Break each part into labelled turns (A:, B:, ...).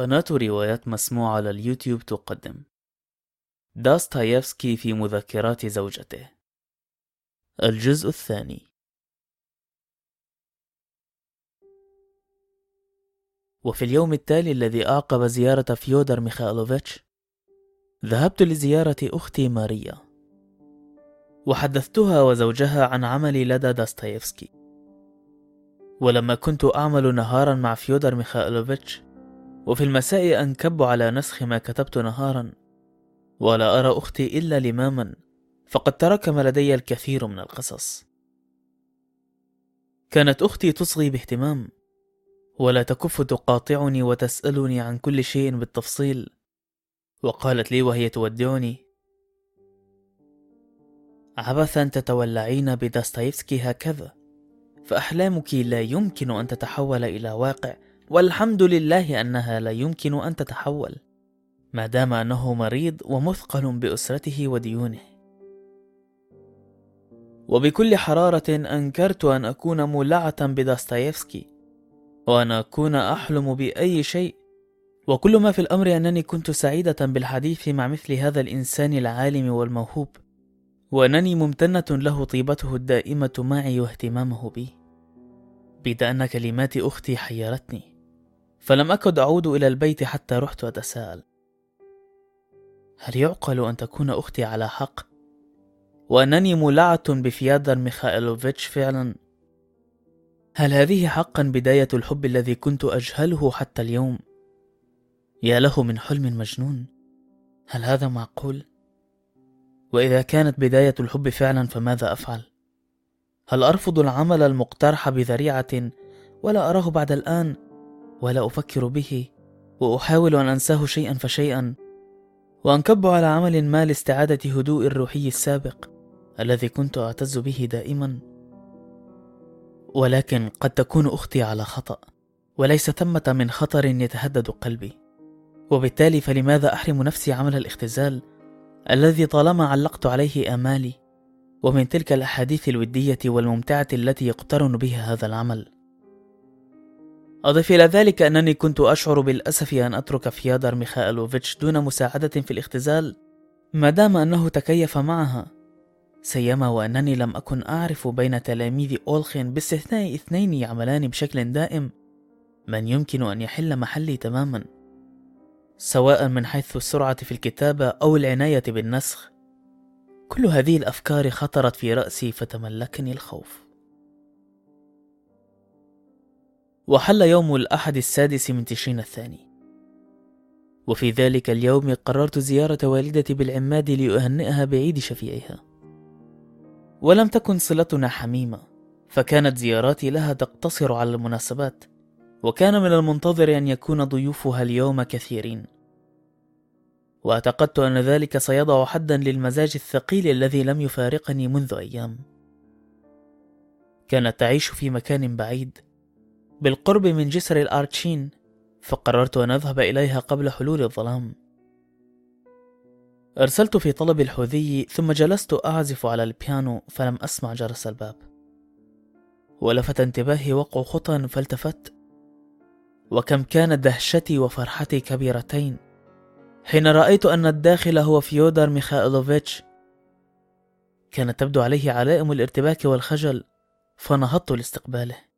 A: قناة روايات مسموعة على اليوتيوب تقدم. داستايفسكي في مذكرات زوجته. الجزء الثاني. وفي اليوم التالي الذي أعقب زيارة فيودر ميخائيلوفيتش ذهبت لزيارة أختي ماريا. وحدثتها وزوجها عن عملي لدى داستايفسكي. ولما كنت أعمل نهارا مع فيودر ميخائيلوفيتش وفي المساء أنكب على نسخ ما كتبت نهارا ولا أرى أختي إلا لماما فقد تراكم لدي الكثير من القصص. كانت أختي تصغي باهتمام ولا تكف تقاطعني وتسألني عن كل شيء بالتفصيل. وقالت لي وهي تودعني عبثا تتولعين بداستايفسكي هكذا فأحلامك لا يمكن أن تتحول إلى واقع. والحمد لله أنها لا يمكن أن تتحول ما دام أنه مريض ومثقل بأسرته وديونه. وبكل حرارة أنكرت أن أكون مولعة بداستايفسكي وأن أكون أحلم بأي شيء. وكل ما في الأمر أنني كنت سعيدة بالحديث مع مثل هذا الإنسان العالم والموهوب وأنني ممتنة له طيبته الدائمة معي واهتمامه بي. بيد أن كلمات أختي حيرتني. فلم أكد أعود إلى البيت حتى رحت أتساءل. هل يعقل أن تكون أختي على حق؟ وأنني مولعة بفيادر ميخائيلوفيتش فعلا. هل هذه حقا بداية الحب الذي كنت أجهله حتى اليوم؟ يا له من حلم مجنون. هل هذا معقول؟ وإذا كانت بداية الحب فعلا فماذا أفعل؟ هل أرفض العمل المقترح بذريعة ولا أراه بعد الآن؟ ولا أفكر به وأحاول أن أنساه شيئا فشيئا. وأنكب على عمل ما لاستعادة هدوء الروحي السابق الذي كنت أعتز به دائما. ولكن قد تكون أختي على خطأ وليس ثمة من خطر يتهدد قلبي. وبالتالي فلماذا أحرم نفسي عمل الاختزال الذي طالما علقت عليه آمالي؟ ومن تلك الأحاديث الودية والممتعة التي يقترن بها هذا العمل. أضف إلى ذلك أنني كنت أشعر بالأسف أن أترك فيادر ميخائيلوفيتش دون مساعدة في الاختزال ما دام أنه تكيف معها. سيما وأنني لم أكن أعرف بين تلاميذ أولخين باستثناء اثنين يعملان بشكل دائم من يمكن أن يحل محلي تماما. سواء من حيث السرعة في الكتابة أو العناية بالنسخ كل هذه الأفكار خطرت في رأسي فتملكني الخوف. وحل يوم الأحد السادس من تشرين الثاني. وفي ذلك اليوم قررت زيارة والدتي بالعماد لأهنئها بعيد شفيعها. ولم تكن صلتنا حميمة فكانت زياراتي لها تقتصر على المناسبات وكان من المنتظر أن يكون ضيوفها اليوم كثيرين. وأعتقدت أن ذلك سيضع حدا للمزاج الثقيل الذي لم يفارقني منذ أيام. كانت تعيش في مكان بعيد بالقرب من جسر الأرتشين فقررت أن أذهب إليها قبل حلول الظلام. أرسلت في طلب الحوذي ثم جلست أعزف على البيانو فلم أسمع جرس الباب. ولفت انتباهي وقع خطى فالتفت. وكم كانت دهشتي وفرحتي كبيرتين. حين رأيت أن الداخل هو فيودر ميخائيلوفيتش كانت تبدو عليه علائم الارتباك والخجل فنهضت لاستقباله.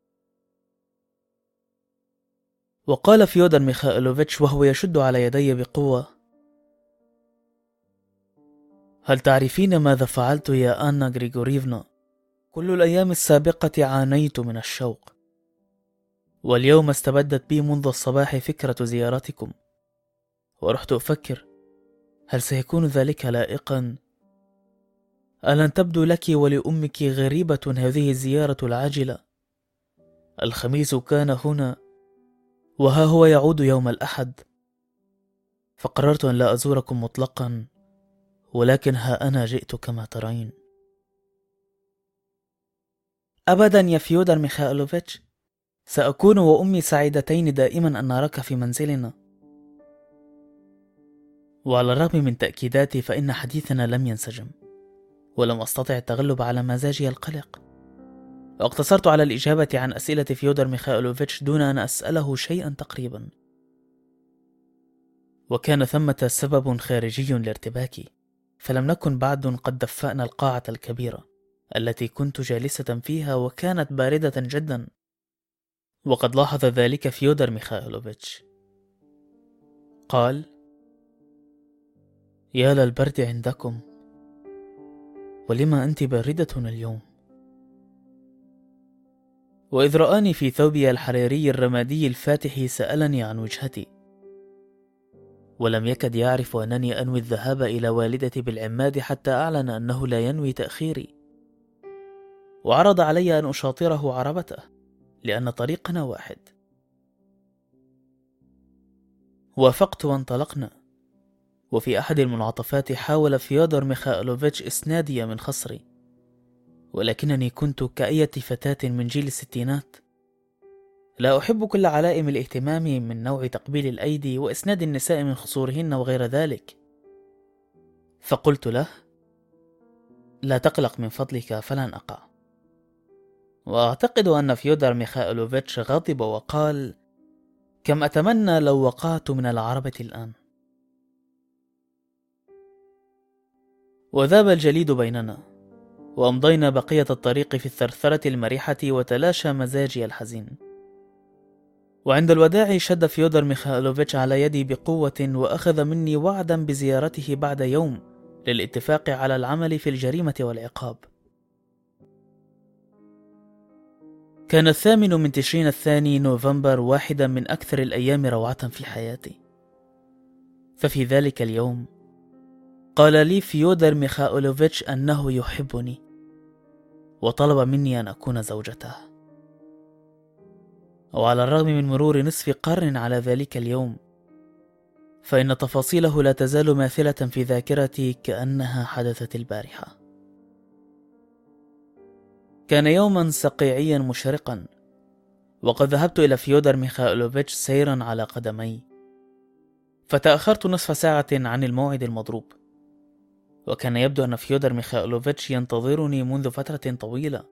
A: وقال فيودر ميخائيلوفيتش وهو يشد على يدي بقوة هل تعرفين ماذا فعلت يا آنا غريغوريفنا؟ كل الأيام السابقة عانيت من الشوق واليوم استبدت بي منذ الصباح فكرة زيارتكم ورحت أفكر هل سيكون ذلك لائقا؟ ألن تبدو لك ولأمك غريبة هذه الزيارة العاجلة؟ الخميس كان هنا وها هو يعود يوم الأحد. فقررت أن لا أزوركم مطلقا ولكن ها أنا جئت كما ترين. أبدا يا فيودر ميخائيلوفيتش سأكون وأمي سعيدتين دائما أن نراك في منزلنا. وعلى الرغم من تأكيداتي فإن حديثنا لم ينسجم ولم أستطع التغلب على مزاجي القلق. واقتصرت على الإجابة عن أسئلة فيودر ميخائيلوفيتش دون أن أسأله شيئا تقريبا. وكان ثمة سبب خارجي لارتباكي فلم نكن بعد قد دفأنا القاعة الكبيرة التي كنت جالسة فيها وكانت باردة جدا. وقد لاحظ ذلك فيودر ميخائيلوفيتش. قال يا للبرد عندكم ولما أنت باردة اليوم؟ وإذ رآني في ثوبي الحريري الرمادي الفاتح سألني عن وجهتي. ولم يكد يعرف أنني أنوي الذهاب إلى والدتي بالعماد حتى أعلن أنه لا ينوي تأخيري. وعرض علي أن أشاطره عربته لأن طريقنا واحد. وافقت وانطلقنا. وفي أحد المنعطفات حاول فيودر ميخائيلوفيتش إسنادي من خصري. ولكنني كنت كأية فتاة من جيل الستينات. لا أحب كل علائم الاهتمام من نوع تقبيل الأيدي وإسناد النساء من خصورهن وغير ذلك. فقلت له لا تقلق من فضلك فلن أقع. وأعتقد أن فيودر ميخائيلوفيتش غضب وقال كم أتمنى لو وقعت من العربة الآن. وذاب الجليد بيننا. وأمضينا بقية الطريق في الثرثرة المريحة وتلاشى مزاجي الحزين. وعند الوداع شد فيودر ميخائيلوفيتش على يدي بقوة وأخذ مني وعدا بزيارته بعد يوم للاتفاق على العمل في الجريمة والعقاب. كان الثامن من تشرين الثاني نوفمبر واحدا من أكثر الأيام روعة في حياتي. ففي ذلك اليوم قال لي فيودر ميخائيلوفيتش أنه يحبني وطلب مني أن أكون زوجته. وعلى الرغم من مرور نصف قرن على ذلك اليوم فإن تفاصيله لا تزال ماثلة في ذاكرتي كأنها حدثت البارحة. كان يوما صقيعيا مشرقا وقد ذهبت إلى فيودر ميخائيلوفيتش سيرا على قدمي فتأخرت نصف ساعة عن الموعد المضروب. وكان يبدو أن فيودر ميخائيلوفيتش ينتظرني منذ فترة طويلة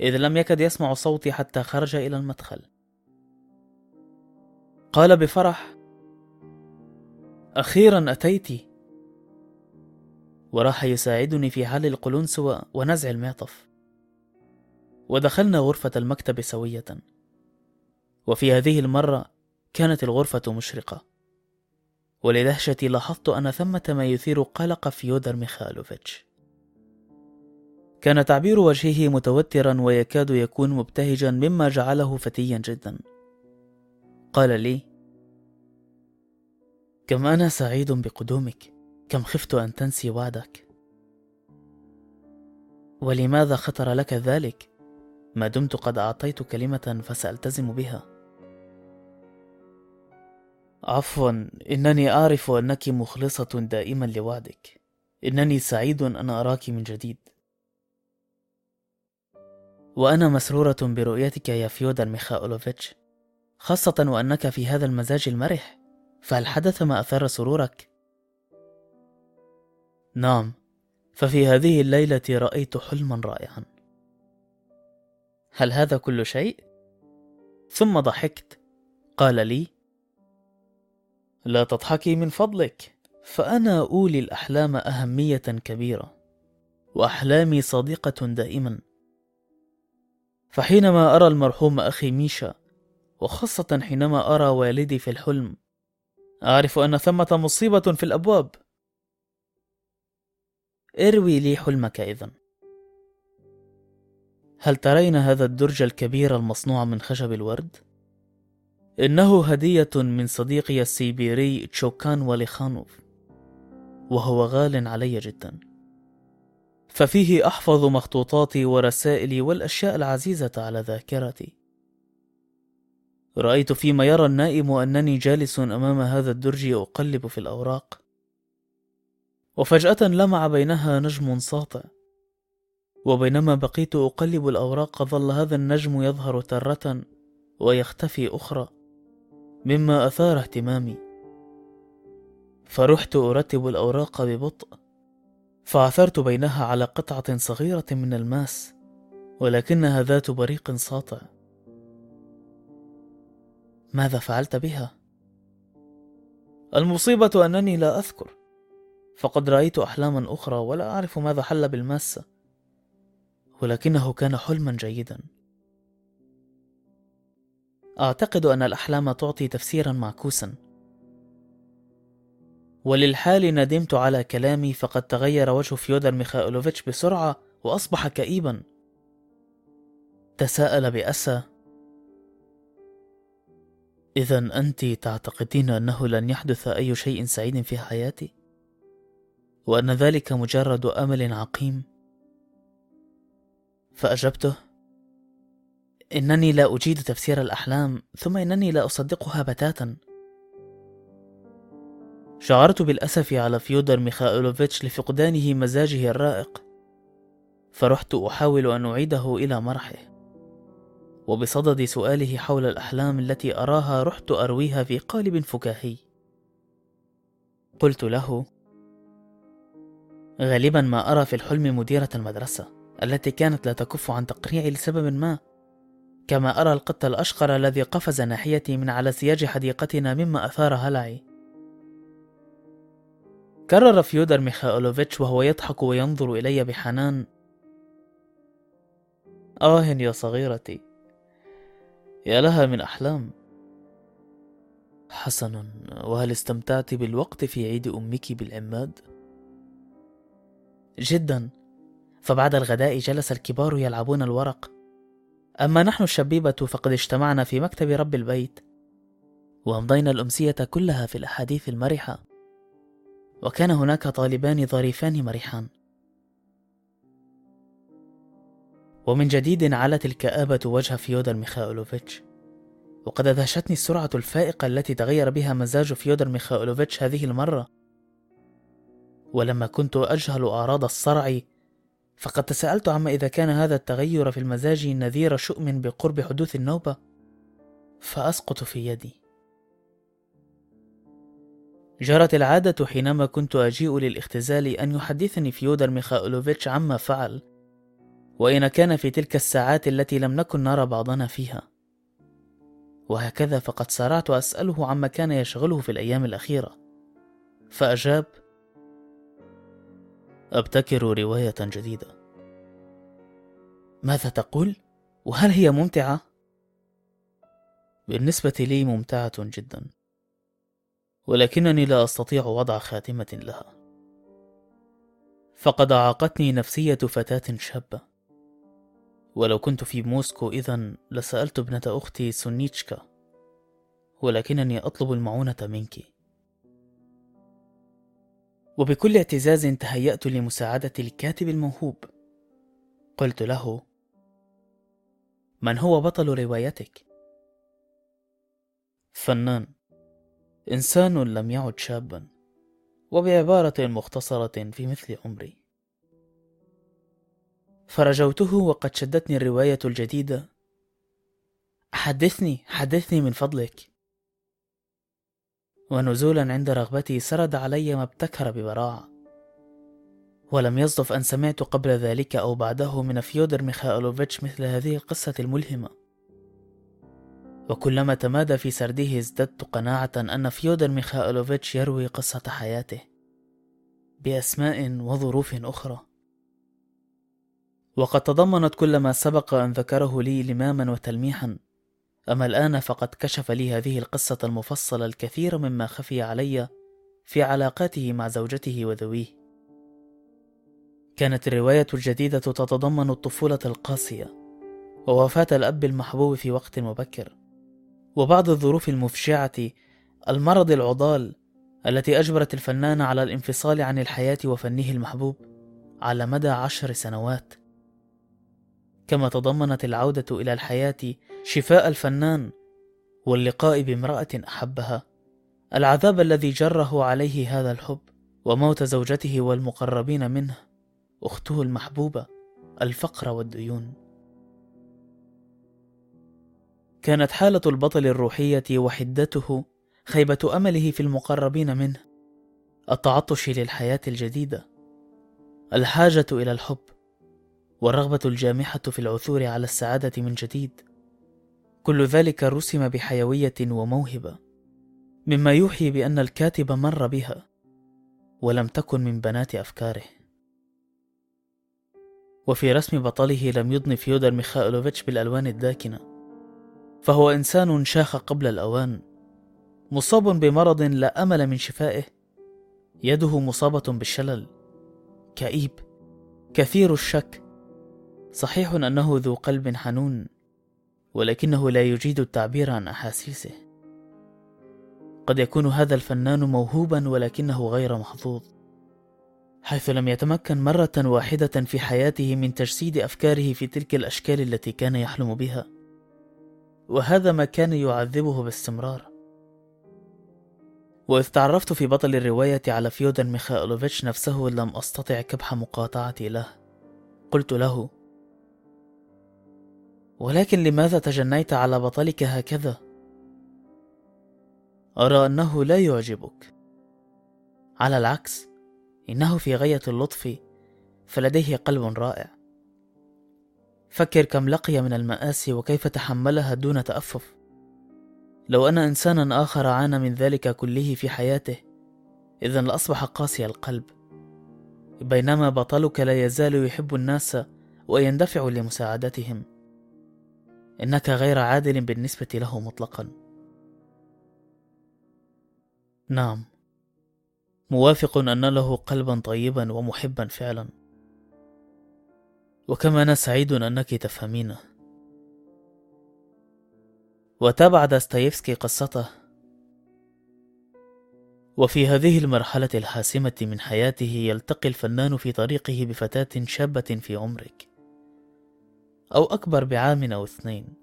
A: إذ لم يكد يسمع صوتي حتى خرج إلى المدخل. قال بفرح أخيرا أتيت. وراح يساعدني في حل القلنسوة ونزع المعطف. ودخلنا غرفة المكتب سوية. وفي هذه المرة كانت الغرفة مشرقة. ولدهشتي لاحظت أن ثمة ما يثير قلق فيودر ميخالوفيتش. كان تعبير وجهه متوترا ويكاد يكون مبتهجا مما جعله فتيا جدا. قال لي كم أنا سعيد بقدومك. كم خفت أن تنسي وعدك. ولماذا خطر لك ذلك؟ ما دمت قد أعطيت كلمة فسألتزم بها. عفوا إنني أعرف أنك مخلصة دائما لوعدك. إنني سعيد أن أراك من جديد. وأنا مسرورة برؤيتك يا فيودر ميخائيلوفيتش خاصة وأنك في هذا المزاج المرح. فهل حدث ما أثار سرورك؟ نعم ففي هذه الليلة رأيت حلما رائعا. هل هذا كل شيء؟ ثم ضحكت. قال لي لا تضحكي من فضلك. فأنا أولي الأحلام أهمية كبيرة وأحلامي صديقة دائما. فحينما أرى المرحوم أخي ميشا وخاصة حينما أرى والدي في الحلم أعرف أن ثمة مصيبة في الأبواب. اروي لي حلمك إذن هل ترين هذا الدرج الكبير المصنوع من خشب الورد؟ إنه هدية من صديقي السيبيري تشوكان وليخانوف وهو غال علي جدا. ففيه أحفظ مخطوطاتي ورسائلي والأشياء العزيزة على ذاكرتي. رأيت فيما يرى النائم أنني جالس أمام هذا الدرج أقلب في الأوراق. وفجأة لمع بينها نجم ساطع. وبينما بقيت أقلب الأوراق ظل هذا النجم يظهر ترة ويختفي أخرى. مما أثار اهتمامي. فرحت أرتب الأوراق ببطء فعثرت بينها على قطعة صغيرة من الماس ولكنها ذات بريق ساطع. ماذا فعلت بها؟ المصيبة أنني لا أذكر فقد رأيت أحلاما أخرى ولا أعرف ماذا حل بالماسة ولكنه كان حلما جيدا. أعتقد أن الأحلام تعطي تفسيرا معكوسا وللحال ندمت على كلامي فقد تغير وجه فيودر ميخائيلوفيتش بسرعة وأصبح كئيبا تساءل بأسى إذا أنت تعتقدين أنه لن يحدث أي شيء سعيد في حياتي؟ وأن ذلك مجرد أمل عقيم؟ فأجبته: إنني لا أجيد تفسير الأحلام، ثم إنني لا أصدقها بتاتا. شعرت بالأسف على فيودر ميخائيلوفيتش لفقدانه مزاجه الرائق، فرحت أحاول أن أعيده إلى مرحه. وبصدد سؤاله حول الأحلام التي أراها رحت أرويها في قالب فكاهي قلت له غالبا ما أرى في الحلم مديرة المدرسة التي كانت لا تكف عن تقريعي لسبب ما كما أرى القط الأشقر الذي قفز ناحيتي من على سياج حديقتنا مما أثار هلعي. كرر فيودر ميخائيلوفيتش وهو يضحك وينظر إلي بحنان. آه يا صغيرتي يا لها من أحلام. حسنا وهل استمتعت بالوقت في عيد أمك بالعماد؟ جدا فبعد الغداء جلس الكبار يلعبون الورق. أما نحن الشبيبة فقد اجتمعنا في مكتب رب البيت وأمضينا الأمسية كلها في الأحاديث المرحة وكان هناك طالبان ظريفان مرحان. ومن جديد علت الكآبة وجه فيودر ميخائيلوفيتش وقد أدهشتني السرعة الفائقة التي تغير بها مزاج فيودر ميخائيلوفيتش هذه المرة. ولما كنت أجهل أعراض الصرع فقد تساءلت عما إذا كان هذا التغير في المزاج نذير شؤم بقرب حدوث النوبة؟ فأسقط في يدي. جرت العادة حينما كنت أجيء للاختزال أن يحدثني فيودر ميخائيلوفيتش عما فعل وإن كان في تلك الساعات التي لم نكن نرى بعضنا فيها. وهكذا فقد سارعت أسأله عما كان يشغله في الأيام الأخيرة. فأجاب أبتكر رواية جديدة. ماذا تقول؟ وهل هي ممتعة؟ بالنسبة لي ممتعة جدا. ولكنني لا أستطيع وضع خاتمة لها. فقد أعاقتني نفسية فتاة شابة. ولو كنت في موسكو إذا لسألت ابنة أختي سونيتشكا ولكنني أطلب المعونة منك. وبكل اعتزاز تهيأت لمساعدة الكاتب الموهوب. قلت له من هو بطل روايتك؟ فنان إنسان لم يعد شابا وبعبارة مختصرة في مثل عمري. فرجوته وقد شدتني الرواية الجديدة. حدثني حدثني من فضلك. ونزولا عند رغبتي سرد علي ما ابتكر ببراعة ولم يصدف أن سمعت قبل ذلك أو بعده من فيودر ميخائيلوفيتش مثل هذه القصة الملهمة. وكلما تمادى في سرده ازددت قناعة أن فيودر ميخائيلوفيتش يروي قصة حياته بأسماء وظروف أخرى. وقد تضمنت كل ما سبق أن ذكره لي لماما وتلميحا. أما الآن فقد كشف لي هذه القصة المفصلة الكثير مما خفي علي في علاقاته مع زوجته وذويه. كانت الرواية الجديدة تتضمن الطفولة القاسية ووفاة الأب المحبوب في وقت مبكر وبعض الظروف المفجعة المرض العضال التي أجبرت الفنان على الانفصال عن الحياة وفنه المحبوب على مدى عشر سنوات. كما تضمنت العودة إلى الحياة شفاء الفنان واللقاء بامرأة أحبها. العذاب الذي جره عليه هذا الحب وموت زوجته والمقربين منه أخته المحبوبة الفقر والديون. كانت حالة البطل الروحية وحدته خيبة أمله في المقربين منه التعطش للحياة الجديدة الحاجة إلى الحب والرغبة الجامحة في العثور على السعادة من جديد. كل ذلك رسم بحيوية وموهبة مما يوحي بأن الكاتب مر بها ولم تكن من بنات أفكاره. وفي رسم بطله لم يضن فيودر ميخائيلوفيتش بالألوان الداكنة فهو إنسان شاخ قبل الأوان مصاب بمرض لا أمل من شفائه يده مصابة بالشلل كئيب كثير الشك. صحيح أنه ذو قلب حنون ولكنه لا يجيد التعبير عن أحاسيسه. قد يكون هذا الفنان موهوبا ولكنه غير محظوظ. حيث لم يتمكن مرة واحدة في حياته من تجسيد أفكاره في تلك الأشكال التي كان يحلم بها. وهذا ما كان يعذبه باستمرار. وإذ تعرفت في بطل الرواية على فيودر ميخائيلوفيتش نفسه لم أستطع كبح مقاطعتي له. قلت له ولكن لماذا تجنيت على بطلك هكذا؟ أرى أنه لا يعجبك. على العكس إنه في غاية اللطف فلديه قلب رائع. فكر كم لقي من المآسي وكيف تحملها دون تأفف. لو أن إنسانا آخر عانى من ذلك كله في حياته إذا لأصبح قاسي القلب. بينما بطلك لا يزال يحب الناس ويندفع لمساعدتهم. إنك غير عادل بالنسبة له مطلقا. نعم. موافق أن له قلبا طيبا ومحبا فعلا. وكما أنا سعيد أنك تفهمينه. وتابع داستايفسكي قصته. وفي هذه المرحلة الحاسمة من حياته يلتقي الفنان في طريقه بفتاة شابة في عمرك. أو أكبر بعام أو اثنين.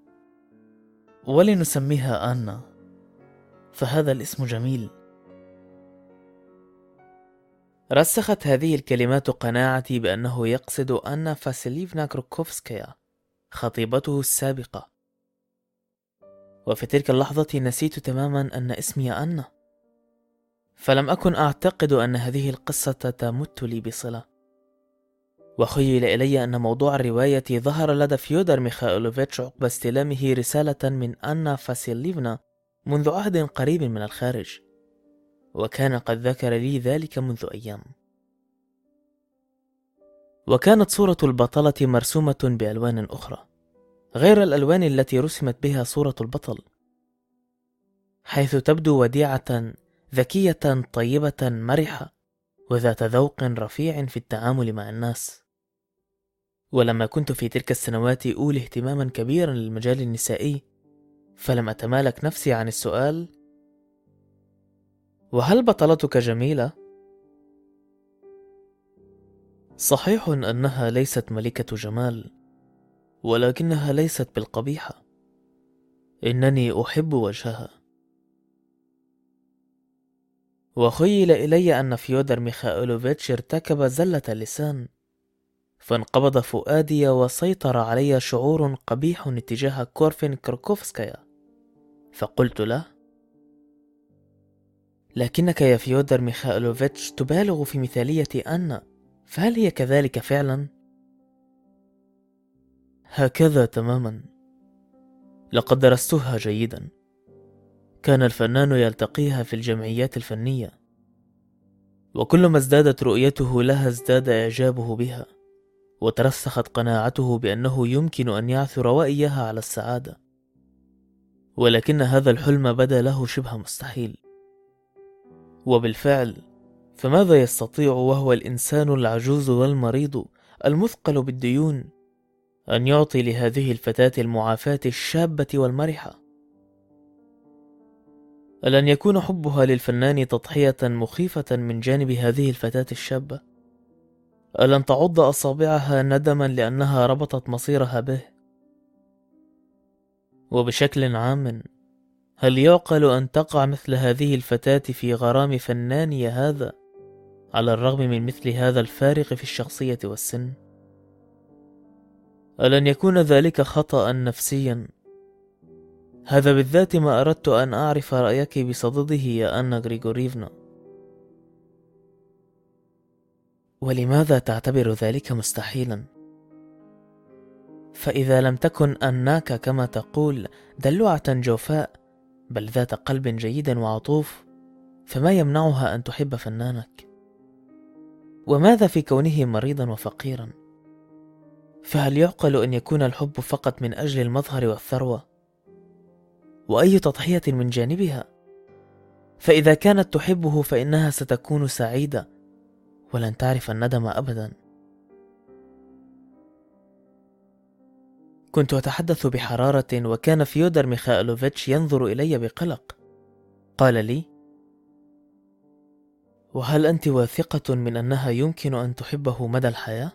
A: ولنسميها آنا فهذا الاسم جميل. رسخت هذه الكلمات قناعتي بأنه يقصد أنا فاسيليفنا كروكوفسكيا خطيبته السابقة. وفي تلك اللحظة نسيت تماما أن اسمي أنا فلم أكن أعتقد أن هذه القصة تمت لي بصلة. وخيل إلي أن موضوع الرواية ظهر لدى فيودر ميخائيلوفيتش عقب استلامه رسالة من أنا فاسيليفنا منذ عهد قريب من الخارج. وكان قد ذكر لي ذلك منذ أيام. وكانت صورة البطلة مرسومة بألوان أخرى غير الألوان التي رسمت بها صورة البطل حيث تبدو وديعة ذكية طيبة مرحة وذات ذوق رفيع في التعامل مع الناس. ولما كنت في تلك السنوات أولي اهتماما كبيرا للمجال النسائي فلم أتمالك نفسي عن السؤال وهل بطلتك جميلة؟ صحيح أنها ليست ملكة جمال ولكنها ليست بالقبيحة. إنني أحب وجهها. وخيل إلي أن فيودر ميخائيلوفيتش ارتكب زلة اللسان. فانقبض فؤادي وسيطر علي شعور قبيح اتجاه كورفين كروكوفسكايا فقلت له لكنك يا فيودر ميخائيلوفيتش تبالغ في مثالية آنا فهل هي كذلك فعلا؟ هكذا تماما. لقد درستها جيدا. كان الفنان يلتقيها في الجمعيات الفنية. وكلما ازدادت رؤيته لها ازداد إعجابه بها. وترسخت قناعته بأنه يمكن أن يعثر وإياها على السعادة. ولكن هذا الحلم بدا له شبه مستحيل. وبالفعل فماذا يستطيع وهو الإنسان العجوز والمريض المثقل بالديون أن يعطي لهذه الفتاة المعافاة الشابة والمرحة؟ ألن يكون حبها للفنان تضحية مخيفة من جانب هذه الفتاة الشابة؟ ألن تعض أصابعها ندما لأنها ربطت مصيرها به؟ وبشكل عام هل يعقل أن تقع مثل هذه الفتاة في غرام فناني هذا على الرغم من مثل هذا الفارق في الشخصية والسن؟ ألن يكون ذلك خطأ نفسيا هذا بالذات ما أردت أن أعرف رأيك بصدده يا أنا غريغوريفنا ولماذا تعتبر ذلك مستحيلا؟ فإذا لم تكن أناك كما تقول دلوعة جوفاء بل ذات قلب جيد وعطوف فما يمنعها أن تحب فنانك؟ وماذا في كونه مريضا وفقيرا؟ فهل يعقل أن يكون الحب فقط من أجل المظهر والثروة؟ وأي تضحية من جانبها؟ فإذا كانت تحبه فإنها ستكون سعيدة ولن تعرف الندم ابدا. كنت أتحدث بحرارة وكان فيودر ميخائيلوفيتش ينظر إلي بقلق. قال لي وهل أنت واثقة من أنها يمكن أن تحبه مدى الحياة؟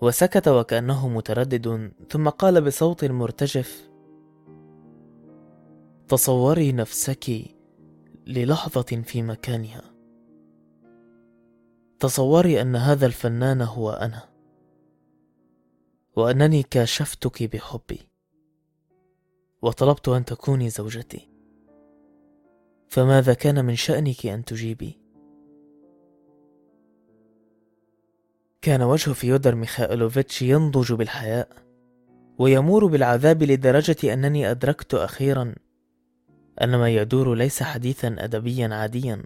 A: وسكت وكأنه متردد ثم قال بصوت مرتجف تصوري نفسك للحظة في مكانها. تصوري أن هذا الفنان هو أنا. وأنني كاشفتك بحبي. وطلبت أن تكوني زوجتي. فماذا كان من شأنك أن تجيبي؟ كان وجه فيودر ميخائيلوفيتش ينضج بالحياء ويمور بالعذاب لدرجة أنني أدركت أخيرا أن ما يدور ليس حديثا أدبيا عاديا.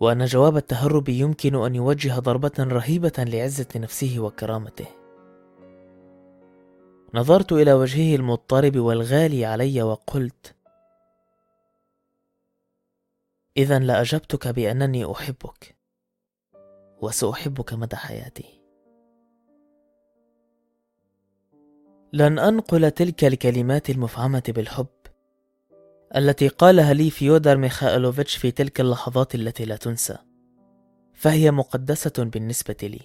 A: وأن جواب التهرب يمكن أن يوجه ضربة رهيبة لعزة نفسه وكرامته. نظرت إلى وجهه المضطرب والغالي علي وقلت إذا لأجبتك بأنني أحبك وسأحبك مدى حياتي. لن أنقل تلك الكلمات المفعمة بالحب. التي قالها لي فيودر ميخائيلوفيتش في تلك اللحظات التي لا تنسى. فهي مقدسة بالنسبة لي.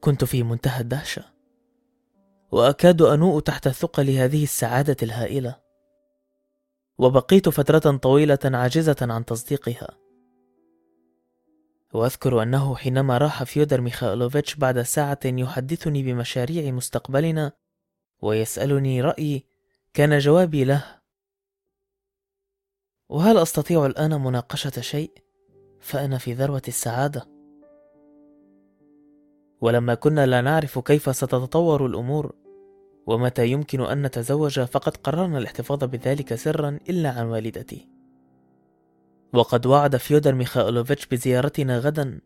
A: كنت في منتهى الدهشة. وأكاد أنوء تحت ثقل هذه السعادة الهائلة. وبقيت فترة طويلة عاجزة عن تصديقها. وأذكر أنه حينما راح فيودر ميخائيلوفيتش بعد ساعة يحدثني بمشاريع مستقبلنا ويسألني رأيي كان جوابي له. وهل أستطيع الآن مناقشة شيء؟ فأنا في ذروة السعادة. ولما كنا لا نعرف كيف ستتطور الأمور ومتى يمكن أن نتزوج فقد قررنا الاحتفاظ بذلك سرا إلا عن والدتي. وقد وعد فيودر ميخائيلوفيتش بزيارتنا غدا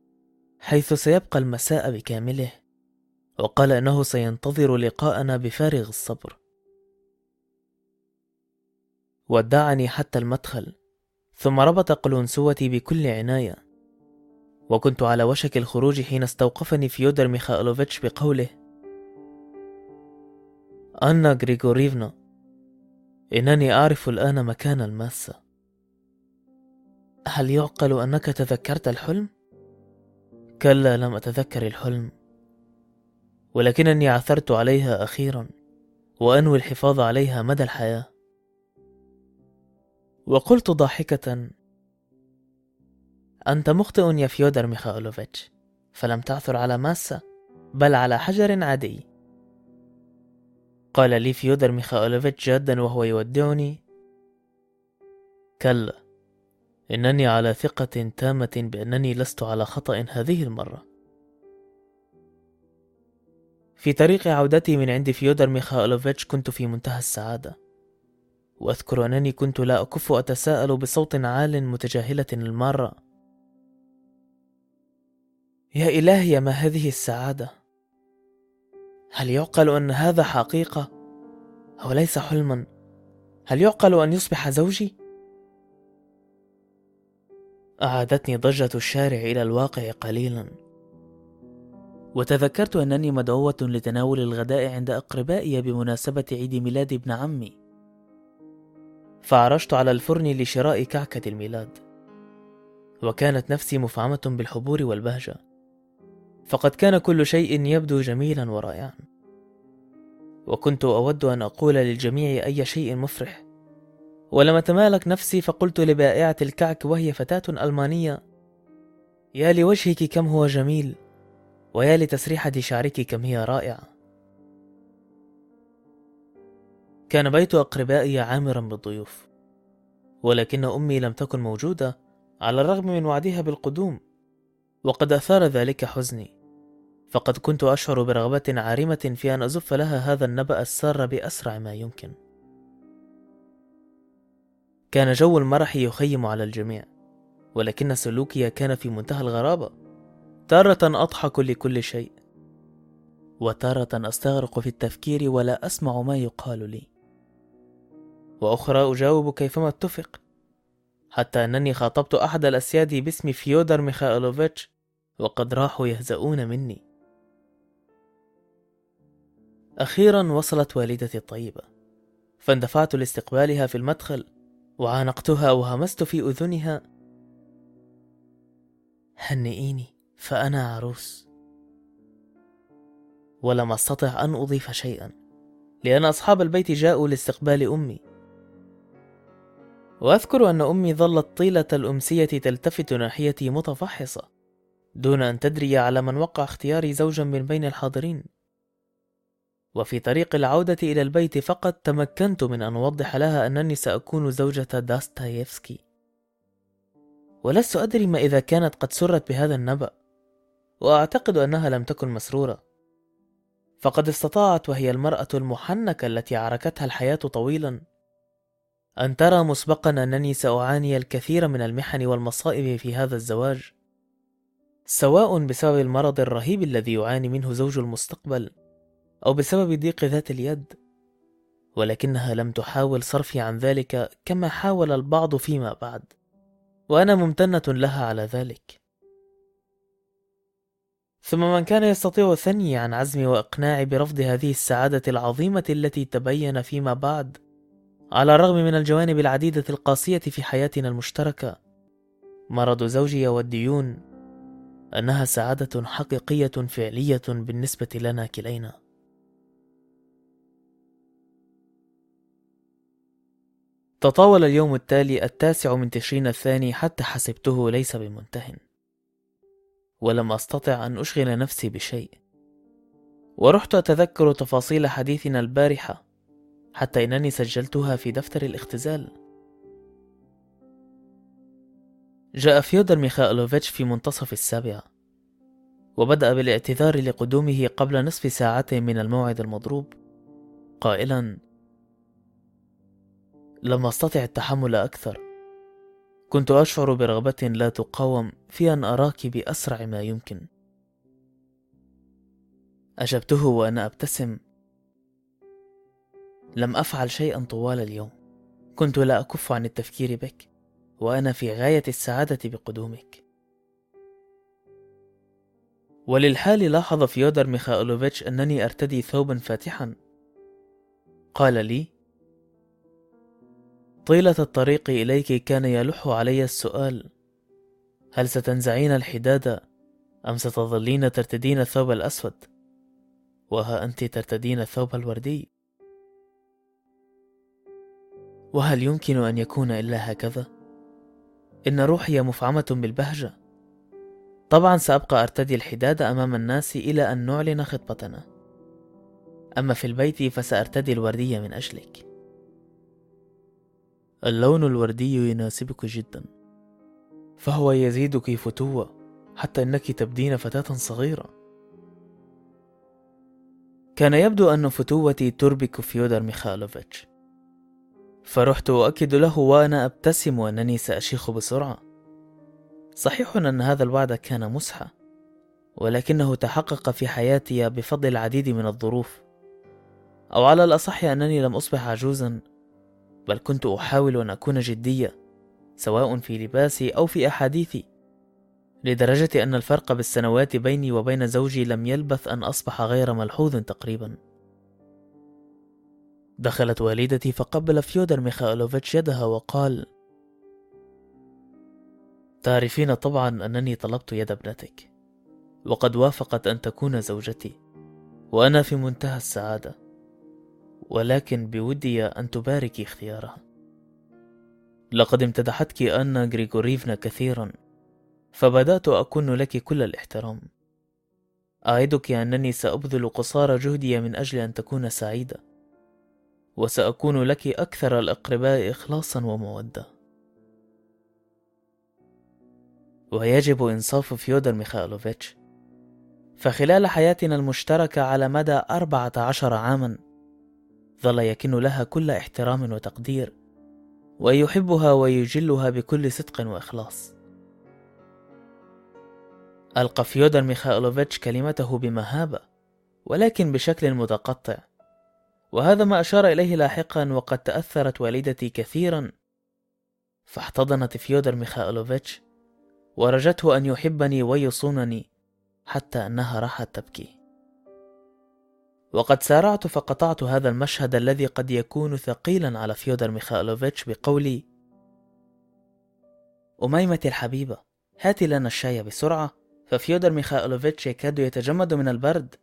A: حيث سيبقى المساء بكامله وقال إنه سينتظر لقاءنا بفارغ الصبر. ودعني حتى المدخل ثم ربط قلنسوتي بكل عناية. وكنت على وشك الخروج حين استوقفني فيودر ميخائيلوفيتش بقوله أنا غريغوريفنا إنني أعرف الآن مكان الماسة. هل يعقل أنك تذكرت الحلم؟ كلا لم أتذكر الحلم ولكنني عثرت عليها أخيرا وأنوي الحفاظ عليها مدى الحياة. وقلت ضاحكة أنت مخطئ يا فيودر ميخائيلوفيتش. فلم تعثر على ماسة بل على حجر عادي. قال لي فيودر ميخائيلوفيتش جادا وهو يودعني كلا إنني على ثقة تامة بأنني لست على خطأ هذه المرة. في طريق عودتي من عند فيودر ميخائيلوفيتش كنت في منتهى السعادة. وأذكر أنني كنت لا أكف أتساءل بصوت عال متجاهلة المارة. يا إلهي ما هذه السعادة؟ هل يعقل أن هذا حقيقة؟ أو ليس حلما؟ هل يعقل أن يصبح زوجي؟ أعادتني ضجة الشارع إلى الواقع قليلا. وتذكرت أنني مدعوة لتناول الغداء عند أقربائي بمناسبة عيد ميلاد ابن عمي. فعرجت على الفرن لشراء كعكة الميلاد وكانت نفسي مفعمة بالحبور والبهجة فقد كان كل شيء يبدو جميلا ورائعا. وكنت أود أن أقول للجميع أي شيء مفرح. ولم أتمالك نفسي فقلت لبائعة الكعك وهي فتاة ألمانية يا لوجهك كم هو جميل ويا لتسريحة شعرك كم هي رائعة. كان بيت أقربائي عامرا بالضيوف ولكن أمي لم تكن موجودة على الرغم من وعدها بالقدوم وقد أثار ذلك حزني. فقد كنت أشعر برغبة عارمة في أن أزف لها هذا النبأ السار بأسرع ما يمكن. كان جو المرح يخيم على الجميع ولكن سلوكي كان في منتهى الغرابة تارة أضحك لكل شيء وتارة أستغرق في التفكير ولا أسمع ما يقال لي. وأخرى أجاوب كيفما اتفق. حتى أنني خاطبت أحد الأسياد باسم فيودر ميخائيلوفيتش وقد راحوا يهزؤون مني. أخيرا وصلت والدتي الطيبة. فاندفعت لاستقبالها في المدخل وعانقتها وهمست في أذنها. هنئيني فأنا عروس. ولم أستطع أن أضيف شيئا لأن أصحاب البيت جاءوا لاستقبال أمي. وأذكر أن أمي ظلت طيلة الأمسية تلتفت ناحيتي متفحصة دون أن تدري على من وقع اختياري زوجا من بين الحاضرين. وفي طريق العودة إلى البيت فقط تمكنت من أن أوضح لها أنني سأكون زوجة داستايفسكي. ولست أدري ما إذا كانت قد سرت بهذا النبأ وأعتقد أنها لم تكن مسرورة. فقد استطاعت وهي المرأة المحنكة التي عركتها الحياة طويلا. أن ترى مسبقا أنني سأعاني الكثير من المحن والمصائب في هذا الزواج. سواء بسبب المرض الرهيب الذي يعاني منه زوج المستقبل أو بسبب ضيق ذات اليد. ولكنها لم تحاول صرفي عن ذلك كما حاول البعض فيما بعد وأنا ممتنة لها على ذلك. ثم من كان يستطيع ثني عن عزمي وإقناعي برفض هذه السعادة العظيمة التي تبين فيما بعد على الرغم من الجوانب العديدة القاسية في حياتنا المشتركة مرض زوجي والديون أنها سعادة حقيقية فعلية بالنسبة لنا كلينا. تطاول اليوم التالي التاسع من تشرين الثاني حتى حسبته ليس بمنتهٍ ولم أستطع أن أشغل نفسي بشيء ورحت أتذكر تفاصيل حديثنا البارحة. حتى إنني سجلتها في دفتر الاختزال. جاء فيودر ميخائيلوفيتش في منتصف السابعة وبدأ بالاعتذار لقدومه قبل نصف ساعة من الموعد المضروب. قائلا لم أستطع التحمل أكثر. كنت أشعر برغبة لا تقاوم في أن أراك بأسرع ما يمكن. أجبته وأنا أبتسم لم أفعل شيئا طوال اليوم. كنت لا أكف عن التفكير بك وأنا في غاية السعادة بقدومك. وللحال لاحظ فيودر ميخائيلوفيتش أنني أرتدي ثوبا فاتحا. قال لي طيلة الطريق إليك كان يلح علي السؤال هل ستنزعين الحداد أم ستظلين ترتدين الثوب الأسود؟ وها أنت ترتدين الثوب الوردي؟ وهل يمكن أن يكون إلا هكذا؟ إن روحي مفعمة بالبهجة. طبعا سأبقى أرتدي الحداد أمام الناس إلى أن نعلن خطبتنا. أما في البيت فسأرتدي الوردي من أجلك. اللون الوردي يناسبك جدا. فهو يزيدك فتوة حتى إنك تبدين فتاة صغيرة. كان يبدو أن فتوتي تربك فيودر ميخالوفيتش. فرحت أؤكد له وأنا أبتسم أنني سأشيخ بسرعة. صحيح أن هذا الوعد كان مسحة ولكنه تحقق في حياتي بفضل العديد من الظروف. أو على الأصح أنني لم أصبح عجوزا بل كنت أحاول أن أكون جدية سواء في لباسي أو في أحاديثي لدرجة أن الفرق بالسنوات بيني وبين زوجي لم يلبث أن أصبح غير ملحوظ تقريبا. دخلت والدتي فقبل فيودر ميخائيلوفيتش يدها وقال تعرفين طبعا أنني طلبت يد ابنتك وقد وافقت أن تكون زوجتي وأنا في منتهى السعادة ولكن بودي أن تباركي اختيارها. لقد امتدحتك أنا غريغوريفنا كثيرا فبدأت أكون لك كل الاحترام. أعدك أنني سأبذل قصارى جهدي من أجل أن تكون سعيدة. وسأكون لك أكثر الأقرباء إخلاصا ومودة. ويجب إنصاف فيودر ميخائيلوفيتش. فخلال حياتنا المشتركة على مدى أربعة عشر عاما ظل يكن لها كل احترام وتقدير ويحبها ويجلها بكل صدق وإخلاص. ألقى فيودر ميخائيلوفيتش كلمته بمهابة ولكن بشكل متقطع. وهذا ما أشار إليه لاحقا وقد تأثرت والدتي كثيرا. فاحتضنت فيودر ميخائيلوفيتش ورجته أن يحبني ويصونني حتى أنها راحت تبكي. وقد سارعت فقطعت هذا المشهد الذي قد يكون ثقيلا على فيودر ميخائيلوفيتش بقولي أميمتي الحبيبة هاتي لنا الشاي بسرعة. ففيودر ميخائيلوفيتش يكاد يتجمد من البرد.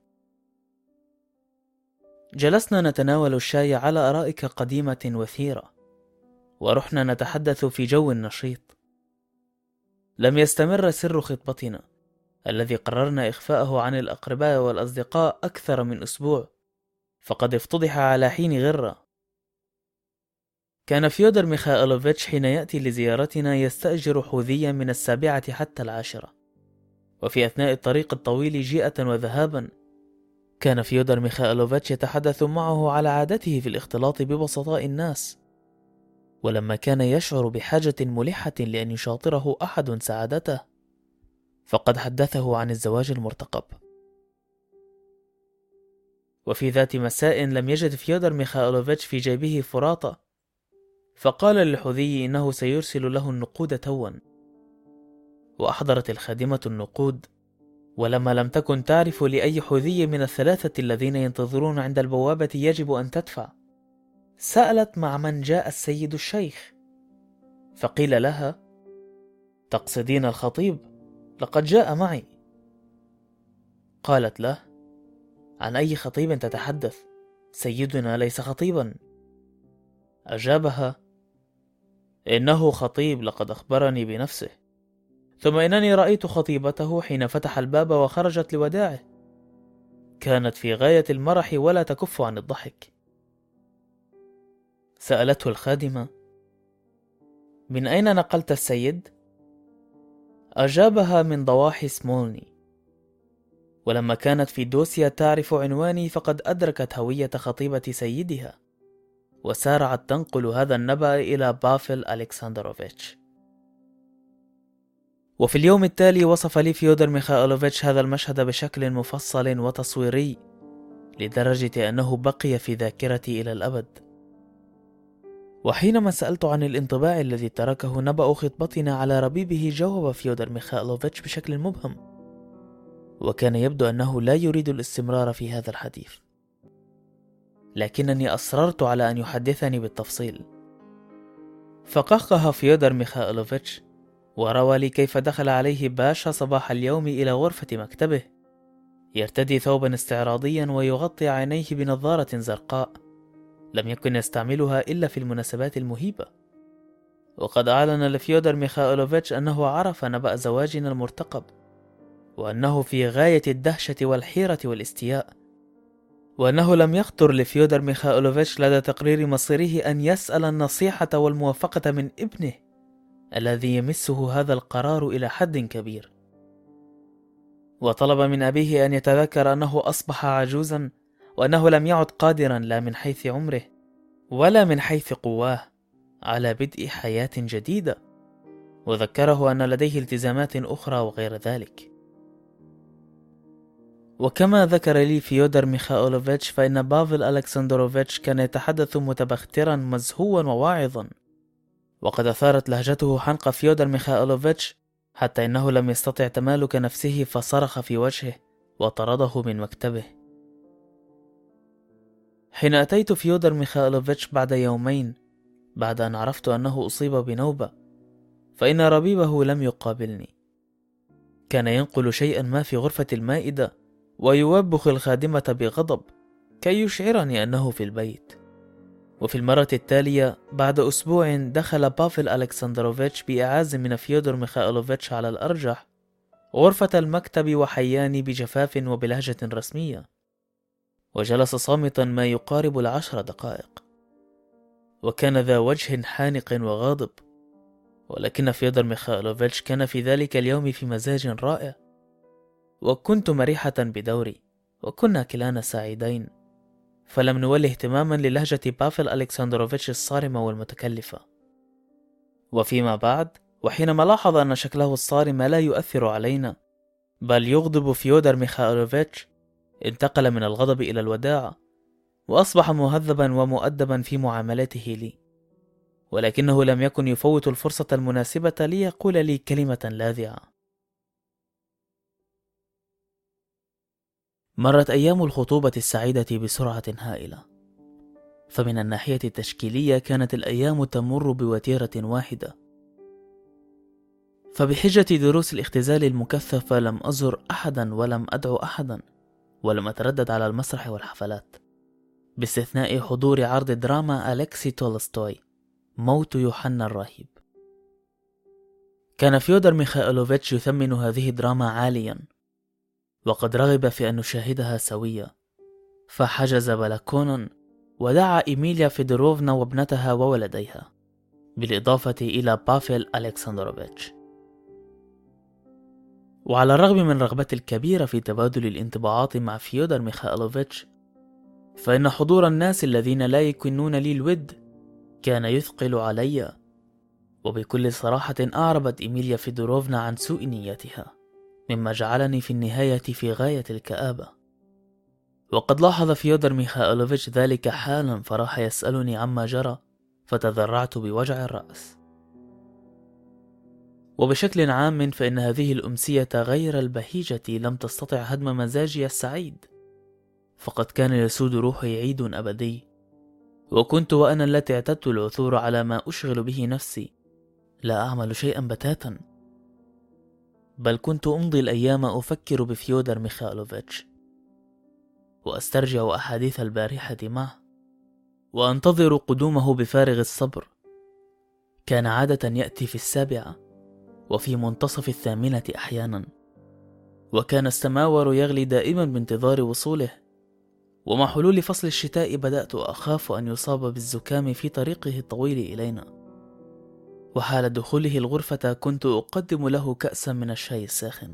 A: جلسنا نتناول الشاي على أرائك قديمة وثيرة ورحنا نتحدث في جو نشيط. لم يستمر سر خطبتنا الذي قررنا إخفاءه عن الأقرباء والأصدقاء أكثر من أسبوع فقد افتضح على حين غرة. كان فيودر ميخائيلوفيتش حين يأتي لزيارتنا يستأجر حوذيا من السابعة حتى العاشرة وفي أثناء الطريق الطويل جيئة وذهابا كان فيودر ميخائيلوفيتش يتحدث معه على عادته في الاختلاط ببسطاء الناس ولما كان يشعر بحاجة ملحة لأن يشاطره أحد سعادته فقد حدثه عن الزواج المرتقب. وفي ذات مساء لم يجد فيودر ميخائيلوفيتش في جيبه فراطة فقال للحذي إنه سيرسل له النقود توا. وأحضرت الخادمة النقود ولما لم تكن تعرف لأي حذي من الثلاثة الذين ينتظرون عند البوابة يجب أن تدفع. سألت مع من جاء السيد الشيخ. فقيل لها تقصدين الخطيب؟ لقد جاء معي. قالت له عن أي خطيب تتحدث؟ سيدنا ليس خطيبا. أجابها إنه خطيب لقد أخبرني بنفسه. ثم إنني رأيت خطيبته حين فتح الباب وخرجت لوداعه. كانت في غاية المرح ولا تكف عن الضحك. سألته الخادمة من أين نقلت السيد؟ أجابها من ضواحي سمولني. ولما كانت في دوسيا تعرف عنواني فقد أدركت هوية خطيبة سيدها وسارعت تنقل هذا النبأ إلى بافل ألكسندروفيتش. وفي اليوم التالي وصف لي فيودر ميخائيلوفيتش هذا المشهد بشكل مفصل وتصويري لدرجة أنه بقي في ذاكرتي إلى الأبد. وحينما سألت عن الانطباع الذي تركه نبأ خطبتنا على ربيبه جاوب فيودر ميخائيلوفيتش بشكل مبهم. وكان يبدو أنه لا يريد الاستمرار في هذا الحديث. لكنني أصررت على أن يحدثني بالتفصيل. فقهقه فيودر ميخائيلوفيتش وروى لي كيف دخل عليه باشا صباح اليوم إلى غرفة مكتبه. يرتدي ثوبا استعراضيا ويغطي عينيه بنظارة زرقاء. لم يكن يستعملها إلا في المناسبات المهيبة. وقد أعلن لفيودر ميخائيلوفيتش أنه عرف نبأ زواجنا المرتقب وأنه في غاية الدهشة والحيرة والاستياء. وأنه لم يخطر لفيودر ميخائيلوفيتش لدى تقرير مصيره أن يسأل النصيحة والموافقة من ابنه. الذي يمسه هذا القرار إلى حد كبير. وطلب من أبيه أن يتذكر أنه أصبح عجوزا وأنه لم يعد قادرا لا من حيث عمره ولا من حيث قواه على بدء حياة جديدة. وذكره أن لديه التزامات أخرى وغير ذلك. وكما ذكر لي فيودر ميخائيلوفيتش فإن بافل ألكسندروفيتش كان يتحدث متبخترا مزهوا وواعظا. وقد أثارت لهجته حنق فيودر ميخائيلوفيتش حتى إنه لم يستطع تمالك نفسه فصرخ في وجهه وطرده من مكتبه. حين أتيت فيودر ميخائيلوفيتش بعد يومين بعد أن عرفت أنه أصيب بنوبة فإن ربيبه لم يقابلني. كان ينقل شيئا ما في غرفة المائدة ويوبخ الخادمة بغضب كي يشعرني أنه في البيت. وفي المرة التالية بعد أسبوع دخل بافل ألكسندروفيتش بإيعاز من فيودر ميخائيلوفيتش على الأرجح غرفة المكتب وحياني بجفاف وبلهجة رسمية. وجلس صامتا ما يقارب العشر دقائق. وكان ذا وجه حانق وغاضب. ولكن فيودر ميخائيلوفيتش كان في ذلك اليوم في مزاج رائع. وكنت مرحة بدوري وكنا كلانا سعيدين. فلم نولي اهتماما للهجة بافل ألكسندروفيتش الصارمة والمتكلفة. وفيما بعد وحينما لاحظ أن شكله الصارم لا يؤثر علينا بل يغضب فيودر ميخائيلوفيتش انتقل من الغضب إلى الوداعة وأصبح مهذبا ومؤدبا في معاملته لي. ولكنه لم يكن يفوت الفرصة المناسبة ليقول لي كلمة لاذعة. مرت أيام الخطوبة السعيدة بسرعة هائلة. فمن الناحية التشكيلية كانت الأيام تمر بوتيرة واحدة. فبحجة دروس الاختزال المكثفة لم أزر أحدا ولم أدعو أحدا ولم أتردد على المسرح والحفلات. باستثناء حضور عرض دراما ألكسي تولستوي موت يوحنا الراهب كان فيودر ميخائيلوفيتش يثمن هذه الدراما عاليا. وقد رغب في أن نشاهدها سويا فحجز بلكون ودعا إيميليا فيدوروفنا وابنتها وولديها بالإضافة إلى بافل ألكسندروفيتش. وعلى الرغم من رغبتي الكبيرة في تبادل الانطباعات مع فيودر ميخائيلوفيتش فإن حضور الناس الذين لا يكنون لي الود كان يثقل علي وبكل صراحة أعربت إيميليا فيدوروفنا عن سوء نيتها مما جعلني في النهاية في غاية الكآبة. وقد لاحظ فيودر ميخائيلوفيتش ذلك حالا فراح يسألني عما جرى فتذرعت بوجع الرأس. وبشكل عام فإن هذه الأمسية غير البهيجة لم تستطع هدم مزاجي السعيد. فقد كان يسود روحي عيد أبدي. وكنت وأنا التي اعتدت العثور على ما أشغل به نفسي. لا أعمل شيئا بتاتا. بل كنت أمضي الأيام أفكر بفيودر ميخائيلوفيتش وأسترجع أحاديث البارحة معه وأنتظر قدومه بفارغ الصبر. كان عادة يأتي في السابعة وفي منتصف الثامنة أحيانا وكان السماور يغلي دائما بانتظار وصوله. ومع حلول فصل الشتاء بدأت أخاف أن يصاب بالزكام في طريقه الطويل إلينا. وحال دخوله الغرفة كنت أقدم له كأسا من الشاي الساخن.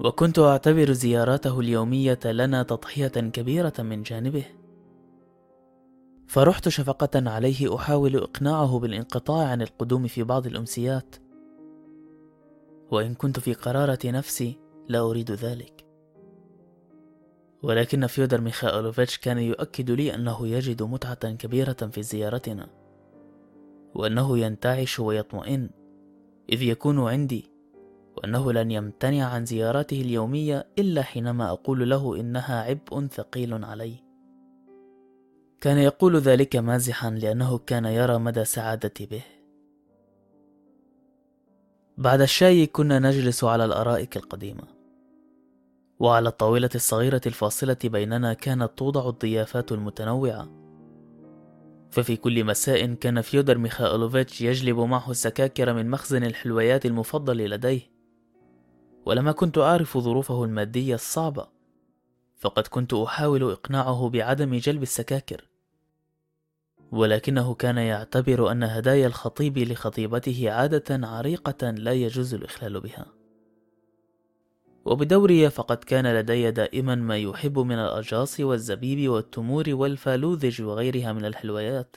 A: وكنت أعتبر زياراته اليومية لنا تضحية كبيرة من جانبه. فرحت شفقة عليه أحاول إقناعه بالانقطاع عن القدوم في بعض الأمسيات. وإن كنت في قرارة نفسي لا أريد ذلك. ولكن فيودر ميخائيلوفيتش كان يؤكد لي أنه يجد متعة كبيرة في زيارتنا. وأنه ينتعش ويطمئن إذ يكون عندي وأنه لن يمتنع عن زيارته اليومية إلا حينما أقول له إنها عبء ثقيل علي. كان يقول ذلك مازحا لأنه كان يرى مدى سعادتي به. بعد الشاي كنا نجلس على الأرائك القديمة وعلى الطاولة الصغيرة الفاصلة بيننا كانت توضع الضيافات المتنوعة. ففي كل مساء كان فيودر ميخائيلوفيتش يجلب معه السكاكر من مخزن الحلويات المفضل لديه. ولما كنت أعرف ظروفه المادية الصعبة فقد كنت أحاول إقناعه بعدم جلب السكاكر. ولكنه كان يعتبر أن هدايا الخطيب لخطيبته عادة عريقة لا يجوز الإخلال بها. وبدوري فقد كان لدي دائما ما يحب من الأجاص والزبيب والتمور والفالوذج وغيرها من الحلويات.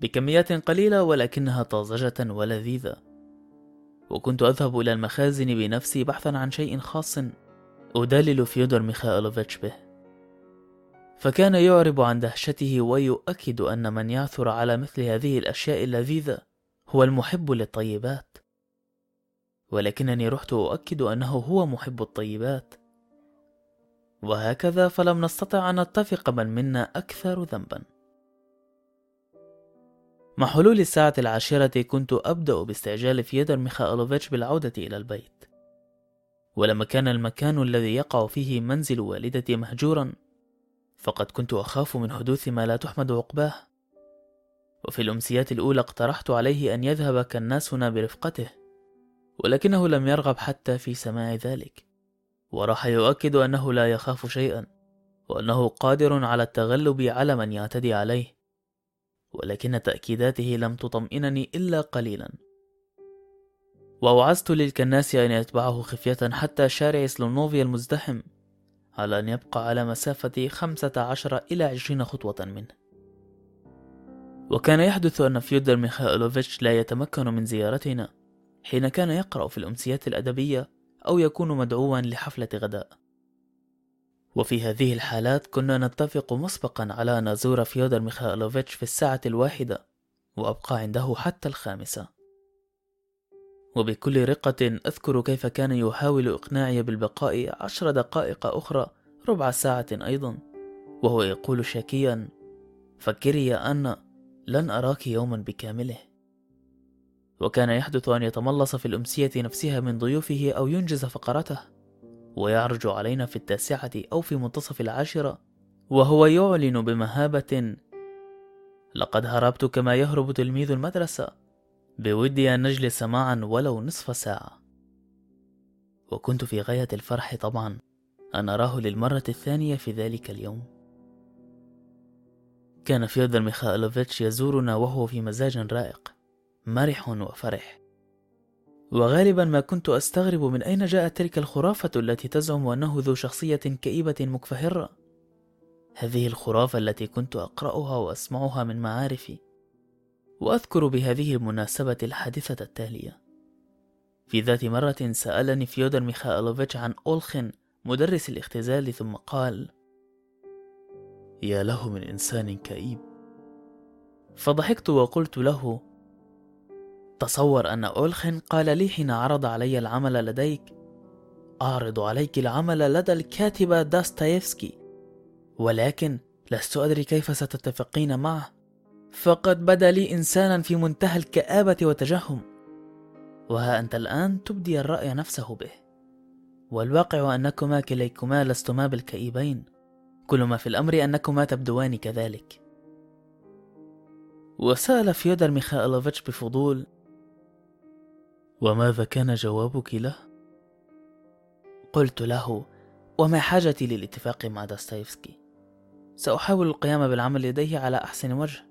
A: بكميات قليلة ولكنها طازجة ولذيذة. وكنت أذهب إلى المخازن بنفسي بحثا عن شيء خاص أدلل فيودر ميخائيلوفيتش به. فكان يعرب عن دهشته ويؤكد أن من يعثر على مثل هذه الأشياء اللذيذة هو المحب للطيبات. ولكنني رحت أؤكد أنه هو محب الطيبات. وهكذا فلم نستطع أن نتفق من منا أكثر ذنبا. مع حلول الساعة العاشرة كنت أبدأ باستعجال فيدر ميخائيلوفيتش بالعودة إلى البيت. ولما كان المكان الذي يقع فيه منزل والدتي مهجورا فقد كنت أخاف من حدوث ما لا تحمد عقباه. وفي الأمسيات الأولى اقترحت عليه أن يذهب كناسنا برفقته. ولكنه لم يرغب حتى في سماع ذلك. وراح يؤكد أنه لا يخاف شيئا وأنه قادر على التغلب على من يعتدي عليه. ولكن تأكيداته لم تطمئنني إلا قليلا. وأوعزت للكناس أن يتبعه خفية حتى شارع سلونوفيا المزدحم على أن يبقى على مسافة خمسة عشر إلى عشرين خطوة منه. وكان يحدث أن فيودر ميخائيلوفيتش لا يتمكن من زيارتنا. حين كان يقرأ في الأمسيات الأدبية أو يكون مدعوا لحفلة غداء. وفي هذه الحالات كنا نتفق مسبقا على أن نزور فيودر ميخائيلوفيتش في الساعة الواحدة وأبقى عنده حتى الخامسة. وبكل رقة أذكر كيف كان يحاول إقناعي بالبقاء عشر دقائق أخرى ربع ساعة أيضا وهو يقول شاكيا فكري يا أن لن أراك يوما بكامله. وكان يحدث أن يتملص في الأمسية نفسها من ضيوفه أو ينجز فقرته ويعرج علينا في التاسعة أو في منتصف العاشرة وهو يعلن بمهابة لقد هربت كما يهرب تلميذ المدرسة بودي أن نجلس معا ولو نصف ساعة. وكنت في غاية الفرح طبعا أن أراه للمرة الثانية في ذلك اليوم. كان فيودر ميخائيلوفيتش يزورنا وهو في مزاج رائق. مرح وفرح. وغالبا ما كنت أستغرب من أين جاءت تلك الخرافة التي تزعم أنه ذو شخصية كئيبة مكفهرة. هذه الخرافة التي كنت أقرأها وأسمعها من معارفي وأذكر بهذه المناسبة الحادثة التالية. في ذات مرة سألني فيودر ميخائيلوفيتش عن أولخن مدرس الاختزال ثم قال يا له من إنسان كئيب. فضحكت وقلت له تصور أن أولخن قال لي حين عرض علي العمل لديك أعرض عليك العمل لدى الكاتب داستايفسكي ولكن لست أدري كيف ستتفقين معه فقد بدا لي إنسانا في منتهى الكآبة وتجهم وها أنت الآن تبدي الرأي نفسه به والواقع أنكما كليكما لستما بالكئيبين كل ما في الأمر أنكما تبدوان كذلك. وسأل فيودر ميخائيلوفيتش بفضول وماذا كان جوابك له؟ قلت له وما حاجتي للاتفاق مع داستايفسكي سأحاول القيام بالعمل لديه على أحسن وجه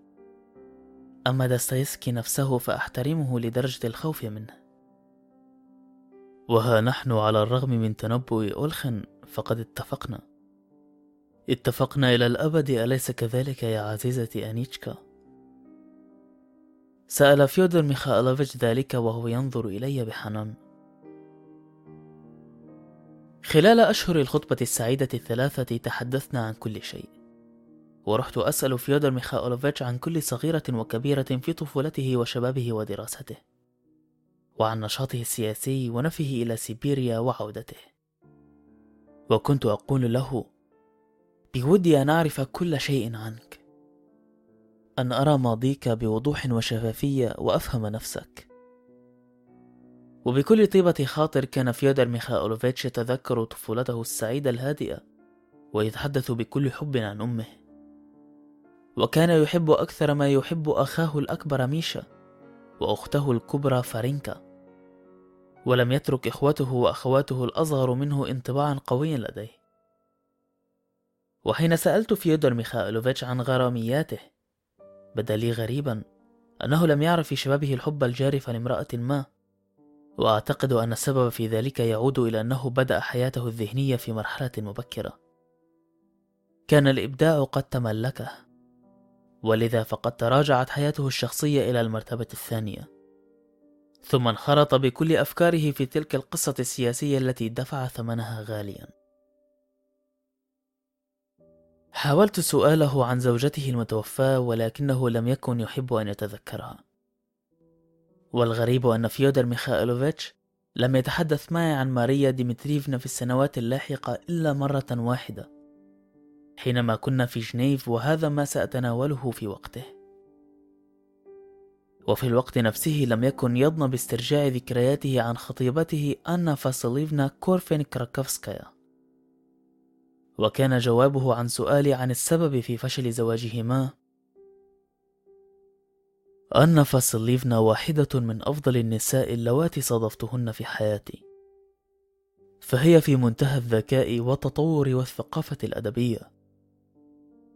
A: أما داستايفسكي نفسه فأحترمه لدرجة الخوف منه وها نحن على الرغم من تنبؤ أولخن فقد اتفقنا اتفقنا إلى الأبد أليس كذلك يا عزيزتي أنيتشكا؟ سأل فيودر ميخائيلوفيتش ذلك وهو ينظر إلي بحنان. خلال أشهر الخطبة السعيدة الثلاثة تحدثنا عن كل شيء ورحت أسأل فيودر ميخائيلوفيتش عن كل صغيرة وكبيرة في طفولته وشبابه ودراسته وعن نشاطه السياسي ونفيه إلى سيبيريا وعودته. وكنت أقول له بودي أن أعرف كل شيء عنك. أن أرى ماضيك بوضوح وشفافية وأفهم نفسك. وبكل طيبة خاطر كان فيودر ميخائيلوفيتش يتذكر طفولته السعيدة الهادئة ويتحدث بكل حب عن أمه. وكان يحب أكثر ما يحب أخاه الأكبر ميشا وأخته الكبرى فارينكا. ولم يترك إخوته وأخواته الأصغر منه انطباعا قويا لديه. وحين سألت فيودر ميخائيلوفيتش عن غرامياته بدا لي غريبا. أنه لم يعرف في شبابه الحب الجارف لامرأة ما. وأعتقد أن السبب في ذلك يعود إلى أنه بدأ حياته الذهنية في مرحلة مبكرة. كان الإبداع قد تملكه. ولذا فقد تراجعت حياته الشخصية إلى المرتبة الثانية. ثم انخرط بكل أفكاره في تلك القصة السياسية التي دفع ثمنها غاليا. حاولت سؤاله عن زوجته المتوفاة ولكنه لم يكن يحب أن يتذكرها. والغريب أن فيودر ميخائيلوفيتش لم يتحدث معي عن ماريا ديمتريفنا في السنوات اللاحقة إلا مرة واحدة حينما كنا في جنيف وهذا ما سأتناوله في وقته. وفي الوقت نفسه لم يكن يضن باسترجاع ذكرياته عن خطيبته أنا فاسيليفنا كورفين كراكوفسكايا. وكان جوابه عن سؤالي عن السبب في فشل زواجهما أن فاسيليفنا واحدة من أفضل النساء اللواتي صادفتهن في حياتي فهي في منتهى الذكاء والتطور والثقافة الأدبية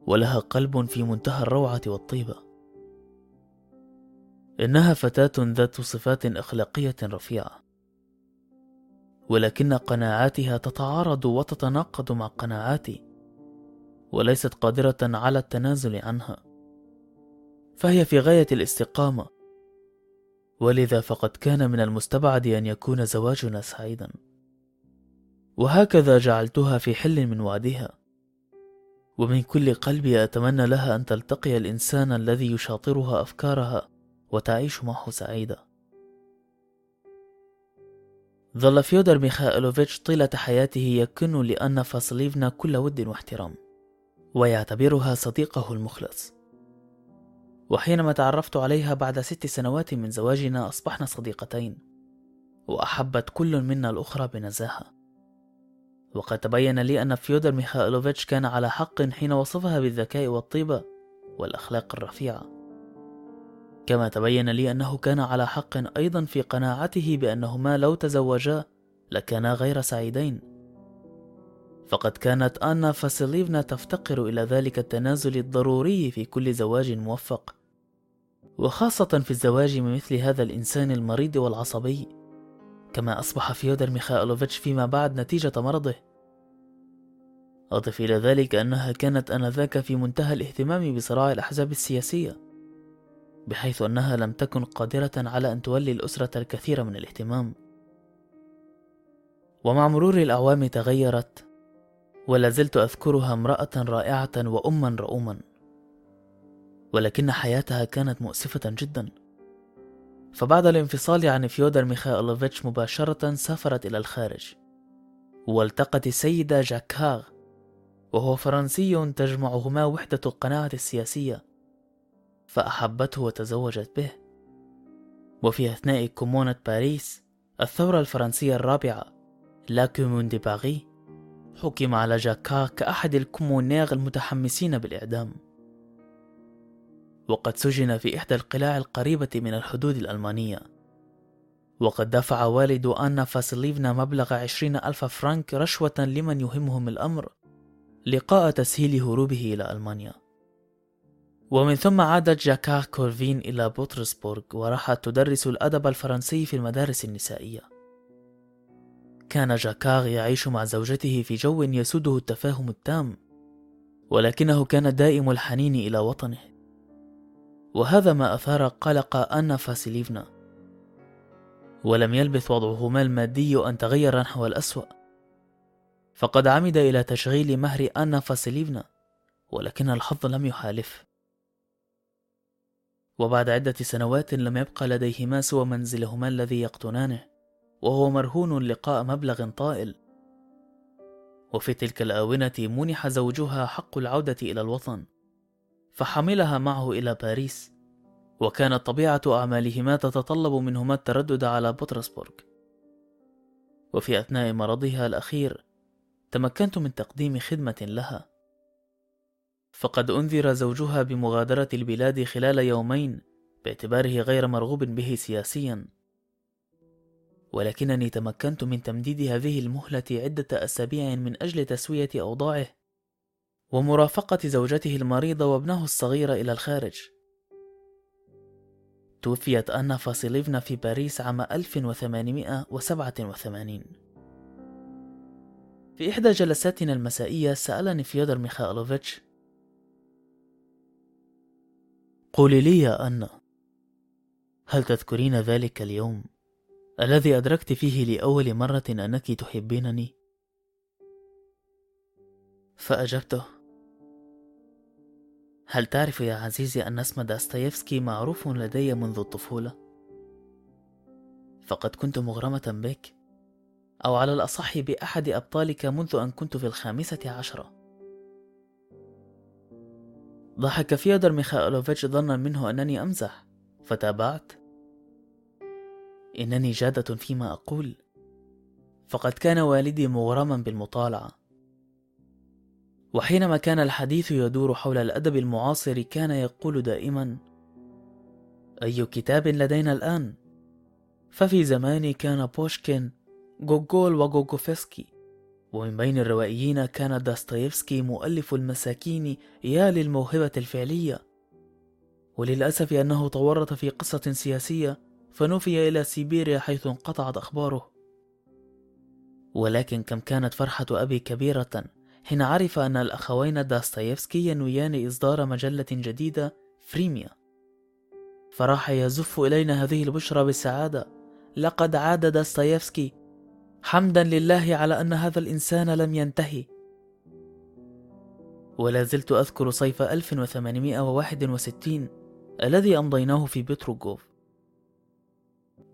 A: ولها قلب في منتهى الروعة والطيبة. إنها فتاة ذات صفات أخلاقية رفيعة. ولكن قناعاتها تتعارض وتتناقض مع قناعاتي وليست قادرة على التنازل عنها. فهي في غاية الاستقامة. ولذا فقد كان من المستبعد أن يكون زواجنا سعيدا. وهكذا جعلتها في حل من وعدها. ومن كل قلبي أتمنى لها أن تلتقي الإنسان الذي يشاطرها أفكارها وتعيش معه سعيدة ظل فيودر ميخائيلوفيتش طيلة حياته يكن لأن فاسليفنا كل ود واحترام ويعتبرها صديقه المخلص. وحينما تعرفت عليها بعد ست سنوات من زواجنا أصبحنا صديقتين وأحبت كل منا الأخرى بنزاهة. وقد تبين لي أن فيودر ميخائيلوفيتش كان على حق حين وصفها بالذكاء والطيبة والأخلاق الرفيعة. كما تبين لي أنه كان على حق أيضا في قناعته بأنهما لو تزوجا لكانا غير سعيدين. فقد كانت آنا فاسيليفنا تفتقر إلى ذلك التنازل الضروري في كل زواج موفق وخاصة في الزواج من مثل هذا الإنسان المريض والعصبي. كما أصبح فيودر ميخائيلوفيتش فيما بعد نتيجة مرضه. أضف إلى ذلك أنها كانت آنذاك في منتهى الاهتمام بصراع الأحزاب السياسية. بحيث أنها لم تكن قادرة على أن تولي الأسرة الكثير من الاهتمام. ومع مرور الأعوام تغيرت ولا زلت أذكرها امرأة رائعة وأما رؤوما. ولكن حياتها كانت مؤسفة جدا. فبعد الانفصال عن فيودر ميخائيلوفيتش مباشرة سافرت إلى الخارج والتقت السيد جاكار وهو فرنسي تجمعهما وحدة القناعة السياسية. فأحبته وتزوجت به. وفي أثناء كومونة باريس الثورة الفرنسية الرابعة la Commune de Paris حكم على جاكار كأحد الكومونير المتحمسين بالإعدام. وقد سجن في إحدى القلاع القريبة من الحدود الألمانية. وقد دفع والد أنا فاسليفنا مبلغ عشرين ألف فرنك رشوة لمن يهمهم الأمر لقاء تسهيل هروبه إلى ألمانيا. ومن ثم عادت جاكار كورفين إلى بطرسبورغ وراحت تدرس الأدب الفرنسي في المدارس النسائية. كان جاكار يعيش مع زوجته في جو يسوده التفاهم التام ولكنه كان دائم الحنين إلى وطنه. وهذا ما أثار قلق أنا فاسيليفنا. ولم يلبث وضعهما المادي أن تغير نحو الأسوأ. فقد عمد إلى تشغيل مهر أنا فاسيليفنا ولكن الحظ لم يحالف. وبعد عدة سنوات لم يبقى لديهما سوى منزلهما الذي يقطنانه وهو مرهون لقاء مبلغ طائل. وفي تلك الآونة منح زوجها حق العودة إلى الوطن فحملها معه إلى باريس وكانت طبيعة أعمالهما تتطلب منهما التردد على بطرسبورغ. وفي أثناء مرضها الأخير تمكنت من تقديم خدمة لها. فقد أنذر زوجها بمغادرة البلاد خلال يومين باعتباره غير مرغوب به سياسيا. ولكنني تمكنت من تمديد هذه المهلة عدة أسابيع من أجل تسوية أوضاعه ومرافقة زوجته المريضة وابنه الصغير إلى الخارج. توفيت أنا فاسيليفنا في باريس عام 1887 في إحدى جلساتنا المسائية سألني فيودر ميخائيلوفيتش قولي لي يا أنا هل تذكرين ذلك اليوم؟ الذي أدركت فيه لأول مرة أنك تحبينني. فأجبته. هل تعرف يا عزيزي أن اسم داستايفسكي معروف لدي منذ الطفولة؟ فقد كنت مغرمة بك أو على الأصح بأحد أبطالك منذ أن كنت في الخامسة عشرة. ضحك فيودر ميخائيلوفيتش ظنا منه أنني أمزح. فتابعت. إنني جادة فيما أقول. فقد كان والدي مغرما بالمطالعة. وحينما كان الحديث يدور حول الأدب المعاصر كان يقول دائما أي كتاب لدينا الآن؟ ففي زماني كان بوشكين جوجول وجوجوفسكي ومن بين الروائيين كان داستايفسكي مؤلف المساكين يا للموهبة الفعلية. وللأسف أنه تورط في قصة سياسية فنفي إلى سيبيريا حيث انقطعت أخباره. ولكن كم كانت فرحة أبي كبيرة حين عرف أن الأخوين داستايفسكي ينويان إصدار مجلة جديدة فريميا. فراح يزف إلينا هذه البشرى بالسعادة. لقد عاد داستايفسكي حمدا لله على أن هذا الإنسان لم ينتهي. ولا زلت أذكر صيف 1861 الذي أمضيناه في بتروغوف.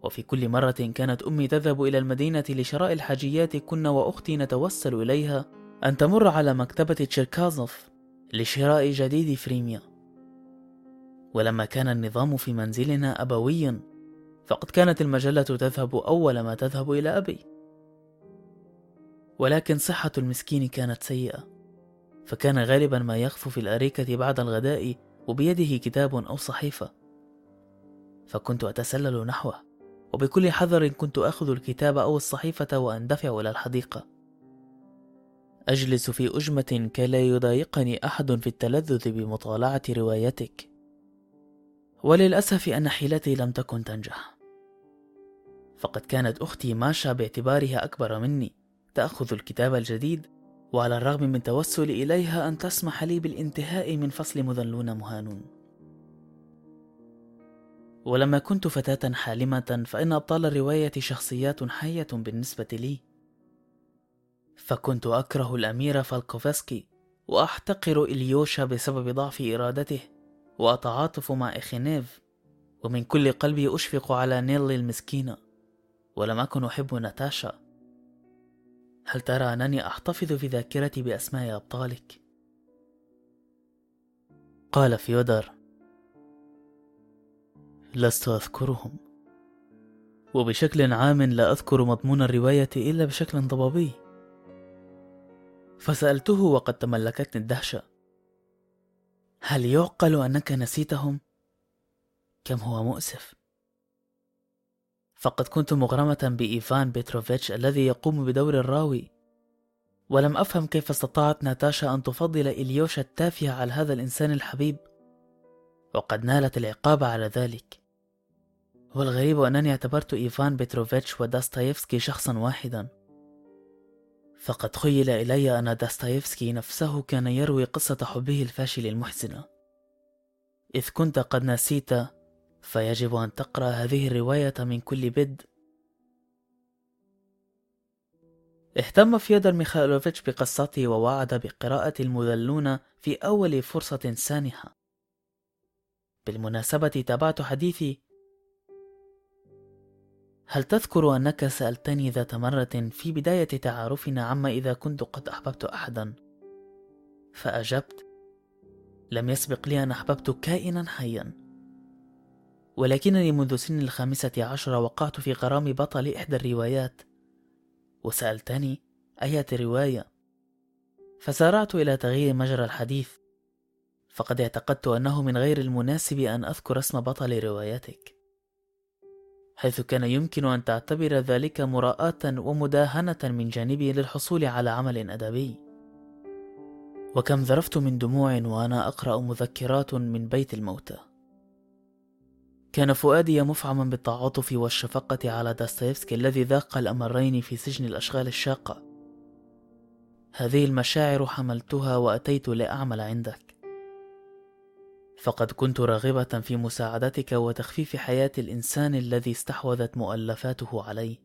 A: وفي كل مرة كانت أمي تذهب إلى المدينة لشراء الحاجيات كنا وأختي نتوسل إليها أن تمر على مكتبة تشيركازوف لشراء جديد فريميا. ولما كان النظام في منزلنا أبويا فقد كانت المجلة تذهب أول ما تذهب إلى أبي. ولكن صحة المسكين كانت سيئة. فكان غالبا ما يخفو في الأريكة بعد الغداء وبيده كتاب أو صحيفة. فكنت أتسلل نحوه وبكل حذر كنت أخذ الكتاب أو الصحيفة وأندفع إلى الحديقة. أجلس في أجمة كي لا يضايقني أحد في التلذذ بمطالعة روايتك. وللأسف أن حيلتي لم تكن تنجح. فقد كانت أختي ماشا باعتبارها أكبر مني. تأخذ الكتاب الجديد وعلى الرغم من توسلي إليها أن تسمح لي بالانتهاء من فصل مذلون مهانون. ولما كنت فتاة حالمة فإن أبطال الرواية شخصيات حية بالنسبة لي. فكنت أكره الأمير فالكوفسكي وأحتقر إليوشا بسبب ضعف إرادته وأتعاطف مع إخينيف ومن كل قلبي أشفق على نيلي المسكينة ولم أكن أحب ناتاشا. هل ترى أنني أحتفظ في ذاكرتي بأسماء أبطالك؟ قال فيودر لست أذكرهم وبشكل عام لا أذكر مضمون الرواية إلا بشكل ضبابي فسألته وقد تملكتني الدهشة هل يعقل أنك نسيتهم؟ كم هو مؤسف فقد كنت مغرمة بإيفان بيتروفيتش الذي يقوم بدور الراوي. ولم أفهم كيف استطاعت ناتاشا أن تفضل إليوشا التافه على هذا الإنسان الحبيب وقد نالت العقاب على ذلك. والغريب أنني اعتبرت إيفان بيتروفيتش وداستايفسكي شخصا واحدا. فقد خيل إلي أن داستايفسكي نفسه كان يروي قصة حبه الفاشل المحزنة. إذ كنت قد نسيت فيجب أن تقرأ هذه الرواية من كل بد. اهتم فيودر ميخائيلوفيتش بقصته ووعد بقراءة المذلون في أول فرصة سانحة. بالمناسبة تابعت حديثي. هل تذكر أنك سألتني ذات مرة في بداية تعارفنا عما إذا كنت قد أحببت أحدا؟ فأجبت. لم يسبق لي أن أحببت كائنا حيا. ولكنني منذ سن الخامسة عشر وقعت في غرام بطل إحدى الروايات. وسألتني أية رواية فسارعت إلى تغيير مجرى الحديث فقد اعتقدت أنه من غير المناسب أن أذكر اسم بطل روايتك. حيث كان يمكن أن تعتبر ذلك مراءة ومداهنة من جانبي للحصول على عمل أدبي. وكم ذرفت من دموع وأنا أقرأ مذكرات من بيت الموتى. كان فؤادي مفعما بالتعاطف والشفقة على داستيفسكي الذي ذاق الأمرين في سجن الأشغال الشاقة. هذه المشاعر حملتها وأتيت لأعمل عندك. فقد كنت راغبة في مساعدتك وتخفيف حياة الإنسان الذي استحوذت مؤلفاته عليه.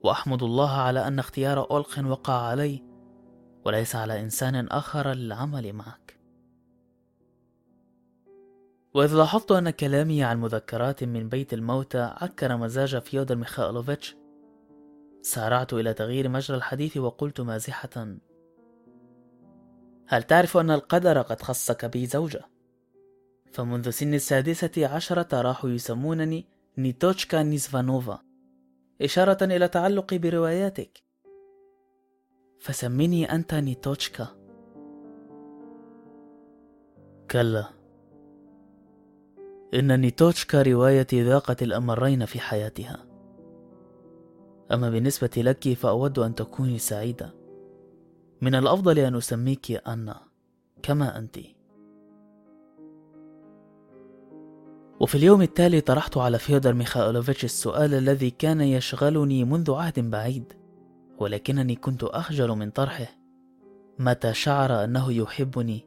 A: وأحمد الله على أن اختيار أولخ وقع علي وليس على إنسان آخر للعمل معك. وإذ لاحظت أن كلامي عن مذكرات من بيت الموتى عكر مزاج فيودر ميخائيلوفيتش. سارعت إلى تغيير مجرى الحديث وقلت مازحة. هل تعرف أن القدر قد خصك بي زوجة؟ فمنذ سن السادسة عشرة راحوا يسمونني نيتوشكا نيزفانوفا إشارة إلى تعلقي برواياتك. فسمني أنت نيتوشكا كلا. إن نيتوشكا روايتي ذاقت الأمرين في حياتها. أما بالنسبة لك فأود أن تكوني سعيدة. من الأفضل أن أسميك أنا كما أنت. وفي اليوم التالي طرحت على فيودر ميخائيلوفيتش السؤال الذي كان يشغلني منذ عهد بعيد ولكنني كنت أخجل من طرحه. متى شعر أنه يحبني؟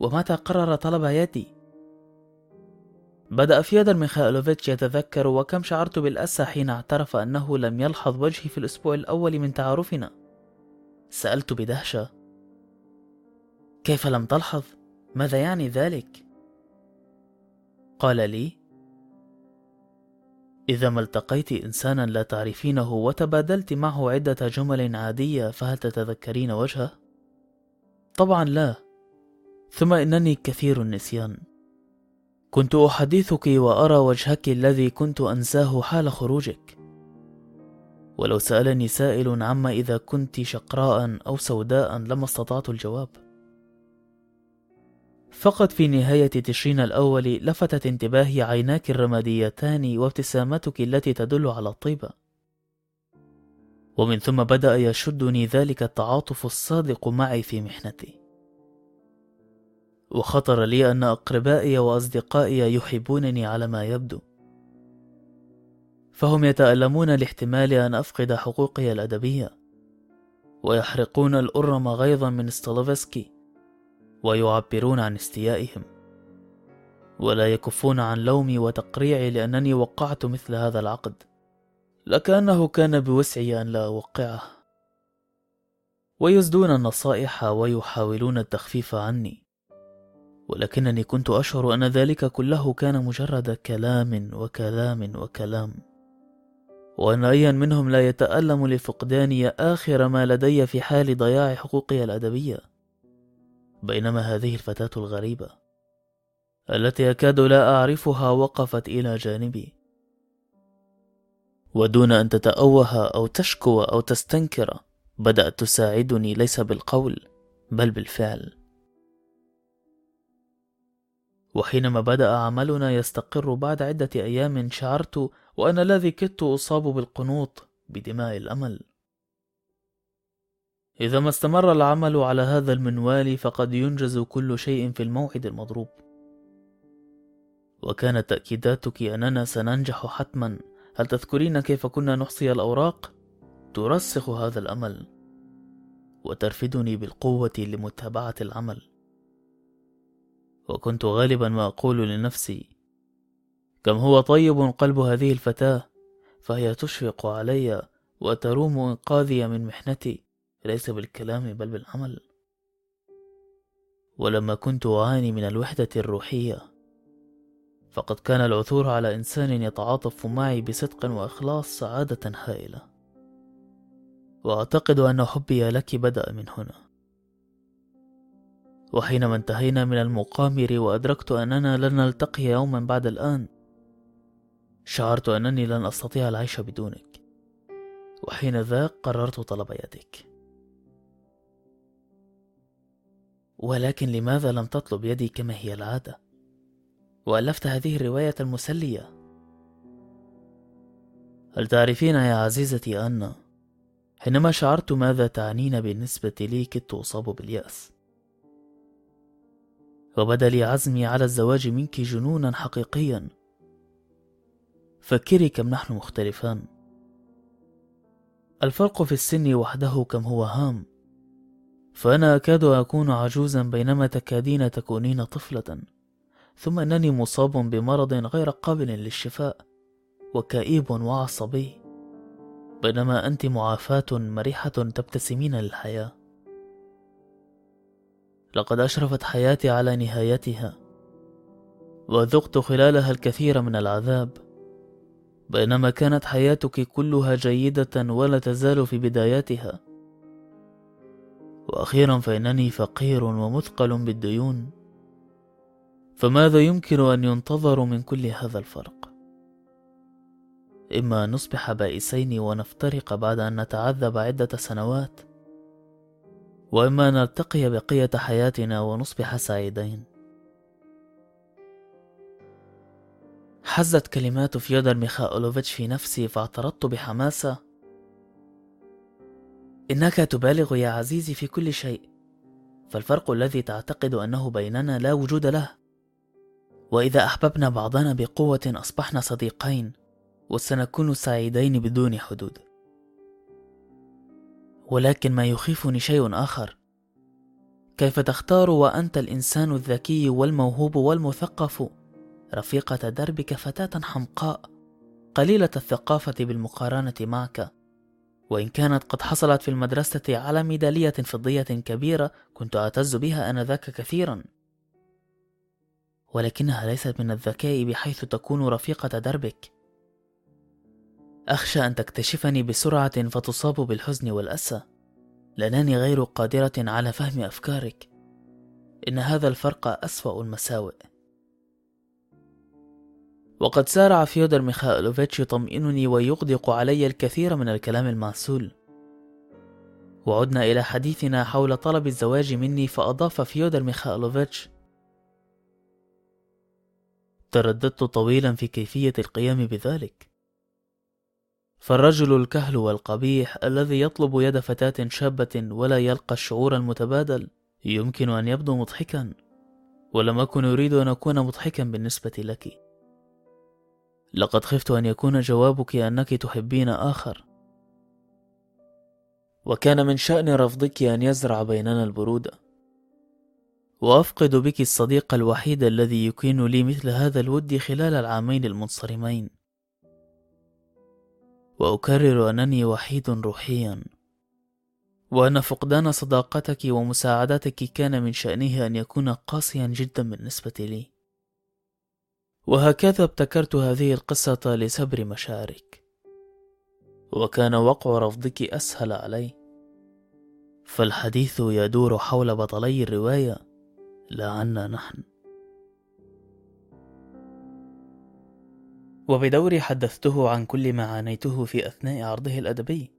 A: ومتى قرر طلب يدي بدأ فيودر ميخائيلوفيتش يتذكر وكم شعرت بالأسى حين اعترف أنه لم يلحظ وجهي في الأسبوع الأول من تعارفنا سألت بدهشة كيف لم تلحظ؟ ماذا يعني ذلك؟ قال لي إذا ما التقيت إنسانا لا تعرفينه وتبادلت معه عدة جمل عادية فهل تتذكرين وجهه؟ طبعا لا ثم إنني كثير النسيان كنت أحدثك وأرى وجهك الذي كنت أنساه حال خروجك. ولو سألني سائل عما إذا كنت شقراء أو سوداء لما استطعت الجواب. فقط في نهاية تشرين الأول لفتت انتباهي عيناك الرماديتان وابتسامتك التي تدل على الطيبة. ومن ثم بدأ يشدني ذلك التعاطف الصادق معي في محنتي. وخطر لي أن أقربائي وأصدقائي يحبونني على ما يبدو. فهم يتألمون لاحتمال أن أفقد حقوقي الأدبية ويحرقون الأرم غيظا من ستولوفسكي ويعبرون عن استيائهم ولا يكفون عن لومي وتقريعي لأنني وقعت مثل هذا العقد لكأنه كان بوسعي أن لا أوقعه. ويزدون النصائح ويحاولون التخفيف عني. ولكنني كنت أشعر أن ذلك كله كان مجرد كلام وكلام وكلام. وأن أيا منهم لا يتألم لفقداني آخر ما لدي في حال ضياع حقوقي الأدبية بينما هذه الفتاة الغريبة التي أكاد لا أعرفها وقفت إلى جانبي. ودون أن تتأوه أو تشكو أو تستنكر بدأت تساعدني ليس بالقول بل بالفعل. وحينما بدأ عملنا يستقر بعد عدة أيام شعرت وأنا الذي كدت أصاب بالقنوط بدماء الأمل. إذا ما استمر العمل على هذا المنوال فقد ينجز كل شيء في الموعد المضروب. وكانت تأكيداتك أننا سننجح حتما. هل تذكرين كيف كنا نحصي الأوراق؟ ترسخ هذا الأمل وترفدني بالقوة لمتابعة العمل. وكنت غالبا ما أقول لنفسي كم هو طيب قلب هذه الفتاة؟ فهي تشفق علي وتروم إنقاذي من محنتي. ليس بالكلام بل بالعمل. ولما كنت أعاني من الوحدة الروحية فقد كان العثور على إنسان يتعاطف معي بصدق وإخلاص سعادة هائلة. وأعتقد أن حبي لك بدأ من هنا. وحينما انتهينا من المقامر وأدركت أننا لن نلتقي يوما بعد الآن شعرت أنني لن أستطيع العيش بدونك. وحين ذاك قررت طلب يدك. ولكن لماذا لم تطلب يدي كما هي العادة؟ وألفت هذه الرواية المسلية. هل تعرفين يا عزيزتي أن حينما شعرت ماذا تعنين بالنسبة لي كدت أصاب باليأس؟ وبدا لي عزمي على الزواج منك جنونا حقيقيا. فكري كم نحن مختلفان. الفرق في السن وحده كم هو هام. فأنا أكاد أكون عجوزا بينما تكادين تكونين طفلة. ثم أنني مصاب بمرض غير قابل للشفاء وكئيب وعصبي. بينما أنت معافاة مريحة تبتسمين للحياة. لقد أشرفت حياتي على نهايتها وذقت خلالها الكثير من العذاب. بينما كانت حياتك كلها جيدة ولا تزال في بداياتها. وأخيرا فإنني فقير ومثقل بالديون. فماذا يمكن أن ينتظر من كل هذا الفرق؟ إما أن نصبح بائسين ونفترق بعد أن نتعذب عدة سنوات. وإما أن نلتقي بقية حياتنا ونصبح سعيدين. حزت كلمات فيودر ميخائيلوفيتش في نفسي فاعترضت بحماسة. إنك تبالغ يا عزيزي في كل شيء فالفرق الذي تعتقد أنه بيننا لا وجود له. وإذا أحببنا بعضنا بقوة أصبحنا صديقين وسنكون سعيدين بدون حدود. ولكن ما يخيفني شيء آخر. كيف تختار وأنت الإنسان الذكي والموهوب والمثقف؟ رفيقة دربك فتاة حمقاء. قليلة الثقافة بالمقارنة معك. وإن كانت قد حصلت في المدرسة على ميدالية فضية كبيرة كنت أعتز بها آنذاك كثيرا. ولكنها ليست من الذكاء بحيث تكون رفيقة دربك. أخشى أن تكتشفني بسرعة فتصاب بالحزن والأسى. لأنني غير قادرة على فهم أفكارك. إن هذا الفرق أسوأ المساوئ. وقد سارع فيودر ميخائيلوفيتش يطمئنني ويغدق علي الكثير من الكلام المعسول. وعدنا إلى حديثنا حول طلب الزواج مني فأضاف فيودر ميخائيلوفيتش ترددت طويلا في كيفية القيام بذلك. فالرجل الكهل والقبيح الذي يطلب يد فتاة شابة ولا يلقى الشعور المتبادل يمكن أن يبدو مضحكا ولم أكن أريد أن أكون مضحكا بالنسبة لك. لقد خفت أن يكون جوابك أنك تحبين آخر. وكان من شأن رفضك أن يزرع بيننا البرودة وأفقد بك الصديق الوحيد الذي يكين لي مثل هذا الود خلال العامين المنصرمين. وأكرر أنني وحيد روحيا. وأن فقدان صداقتك ومساعدتك كان من شأنه أن يكون قاسيا جدا بالنسبة لي. وهكذا ابتكرت هذه القصة لسبر مشاعرك وكان وقع رفضك أسهل علي. فالحديث يدور حول بطلي الرواية لا عنا نحن. وبدوري حدثته عن كل ما عانيته في أثناء عرضه الأدبي.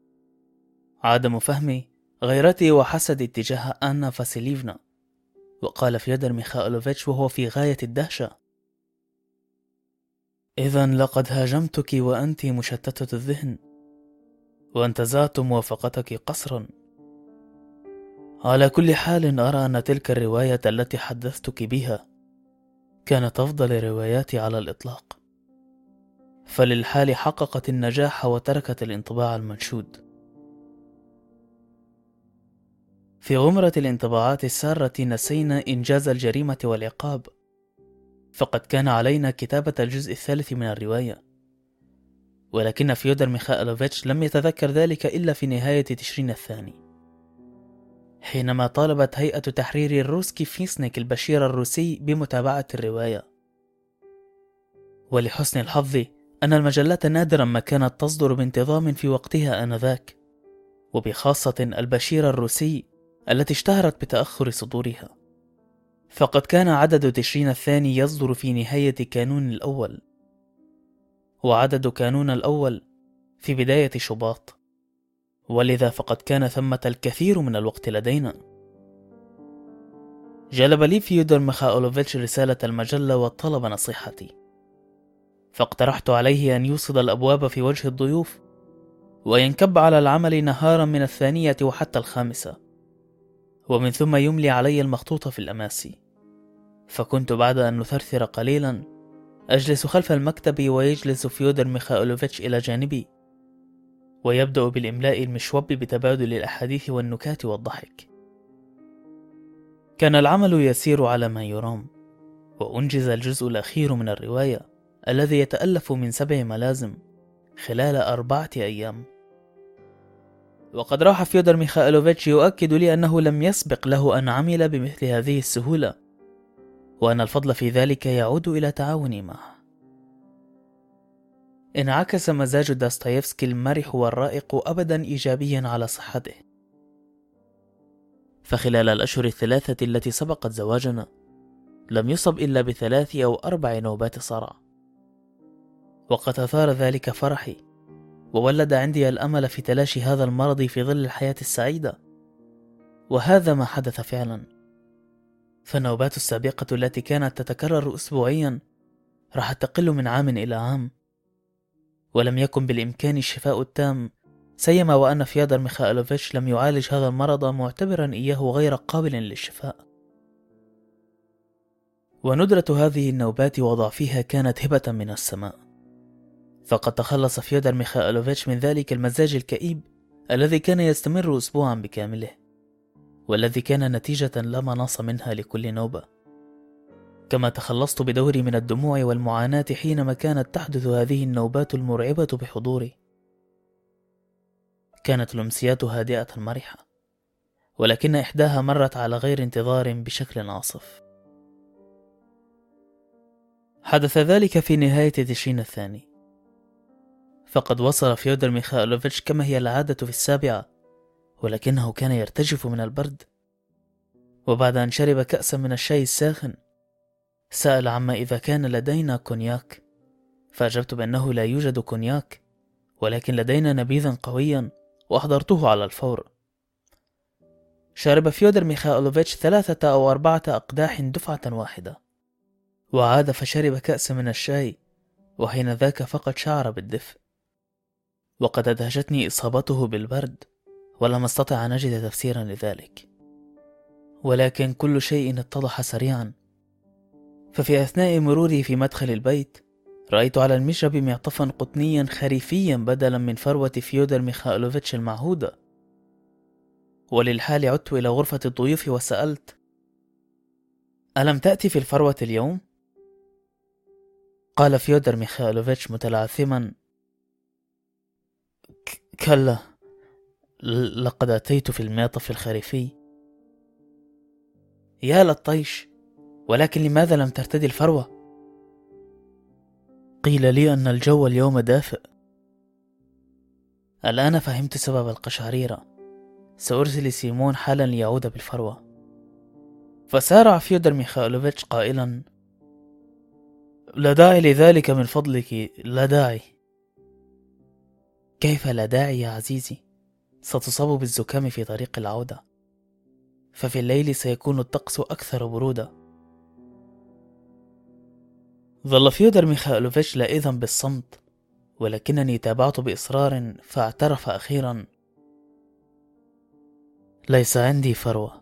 A: عدم فهمي غيرتي وحسدي تجاه آنا فاسيليفنا. وقال فيودر ميخائيلوفيتش وهو في غاية الدهشة. إذا لقد هاجمتك وأنت مشتتة الذهن. وانتزعت موافقتك قصرا. على كل حال أرى أن تلك الرواية التي حدثتك بها كانت أفضل رواياتي على الإطلاق. فللحال حققت النجاح وتركت الانطباع المنشود. في غمرة الانطباعات السارة نسينا إنجاز الجريمة والعقاب. فقد كان علينا كتابة الجزء الثالث من الرواية. ولكن فيودر ميخائيلوفيتش لم يتذكر ذلك إلا في نهاية تشرين الثاني. حينما طالبت هيئة تحرير الروسكي فيسنيك البشير الروسي بمتابعة الرواية. ولحسن الحظ أن المجلات نادرا ما كانت تصدر بانتظام في وقتها آنذاك وبخاصة البشير الروسي التي اشتهرت بتأخر صدورها. فقد كان عدد تشرين الثاني يصدر في نهاية كانون الأول. وعدد كانون الأول في بداية شباط. ولذا فقد كان ثمة الكثير من الوقت لدينا. جلب لي فيودر ميخائيلوفيتش رسالة المجلة وطلب نصيحتي. فاقترحت عليه أن يوصد الأبواب في وجه الضيوف وينكب على العمل نهارا من الثانية وحتى الخامسة ومن ثم يملي علي المخطوط في الأماسي فكنت بعد أن نثرثر قليلا أجلس خلف المكتب ويجلس فيودر ميخائيلوفيتش إلى جانبي ويبدأ بالإملاء المشوب بتبادل الأحاديث والنكات والضحك. كان العمل يسير على ما يرام وأنجز الجزء الأخير من الرواية. الذي يتألف من سبع ملازم خلال أربعة أيام. وقد راح فيودر ميخائيلوفيتش يؤكد لي أنه لم يسبق له أن عمل بمثل هذه السهولة وأن الفضل في ذلك يعود إلى تعاوني معه. انعكس مزاج داستايفسكي المرح والرائق أبدا إيجابيا على صحته. فخلال الأشهر الثلاثة التي سبقت زواجنا لم يصب إلا بثلاث أو أربع نوبات صرع. وقد أثار ذلك فرحي وولد عندي الأمل في تلاشي هذا المرض في ظل الحياة السعيدة. وهذا ما حدث فعلا. فالنوبات السابقة التي كانت تتكرر أسبوعيا راحت تقل من عام إلى عام. ولم يكن بالإمكان الشفاء التام سيما وأن فيادر ميخائيلوفيتش لم يعالج هذا المرض معتبرا إياه غير قابل للشفاء. وندرة هذه النوبات وضعفها كانت هبة من السماء. فقد تخلص فيودر ميخائيلوفيتش من ذلك المزاج الكئيب الذي كان يستمر أسبوعا بكامله والذي كان نتيجة لا مناص منها لكل نوبة. كما تخلصت بدوري من الدموع والمعاناة حينما كانت تحدث هذه النوبات المرعبة بحضوري. كانت الأمسيات هادئة مرحة ولكن إحداها مرت على غير انتظار بشكل عاصف حدث ذلك في نهاية تشرين الثاني. فقد وصل فيودر ميخائيلوفيتش كما هي العادة في السابعة ولكنه كان يرتجف من البرد. وبعد أن شرب كأسا من الشاي الساخن سأل عما إذا كان لدينا كونياك. فأجبت بأنه لا يوجد كونياك ولكن لدينا نبيذا قويا وأحضرته على الفور. شرب فيودر ميخائيلوفيتش ثلاثة أو أربعة أقداح دفعة واحدة. وعاد فشرب كأس من الشاي وحين ذاك فقد شعر بالدفء. وقد أدهشتني إصابته بالبرد ولم أستطع أن أجد تفسيرا لذلك. ولكن كل شيء اتضح سريعا. ففي أثناء مروري في مدخل البيت رأيت على المشجب معطفا قطنيا خريفيا بدلا من فروة فيودر ميخائيلوفيتش المعهودة. وللحال عدت إلى غرفة الضيوف وسألت ألم تأتي في الفروة اليوم؟ قال فيودر ميخائيلوفيتش متلعثما كلا لقد أتيت في المعطف الخريفي. يا للطيش ولكن لماذا لم ترتدي الفروة؟ قيل لي أن الجو اليوم دافئ. الآن فهمت سبب القشعريرة سأرسل سيمون حالا ليعود بالفروة. فسارع فيودر ميخائيلوفيتش قائلا لا داعي لذلك من فضلك لا داعي كيف لا داعي يا عزيزي؟ ستصاب بالزكام في طريق العودة. ففي الليل سيكون الطقس أكثر برودة ظل فيودر ميخائيلوفيتش لائذا بالصمت ولكنني تابعت بإصرار فاعترف أخيرا. ليس عندي فروة.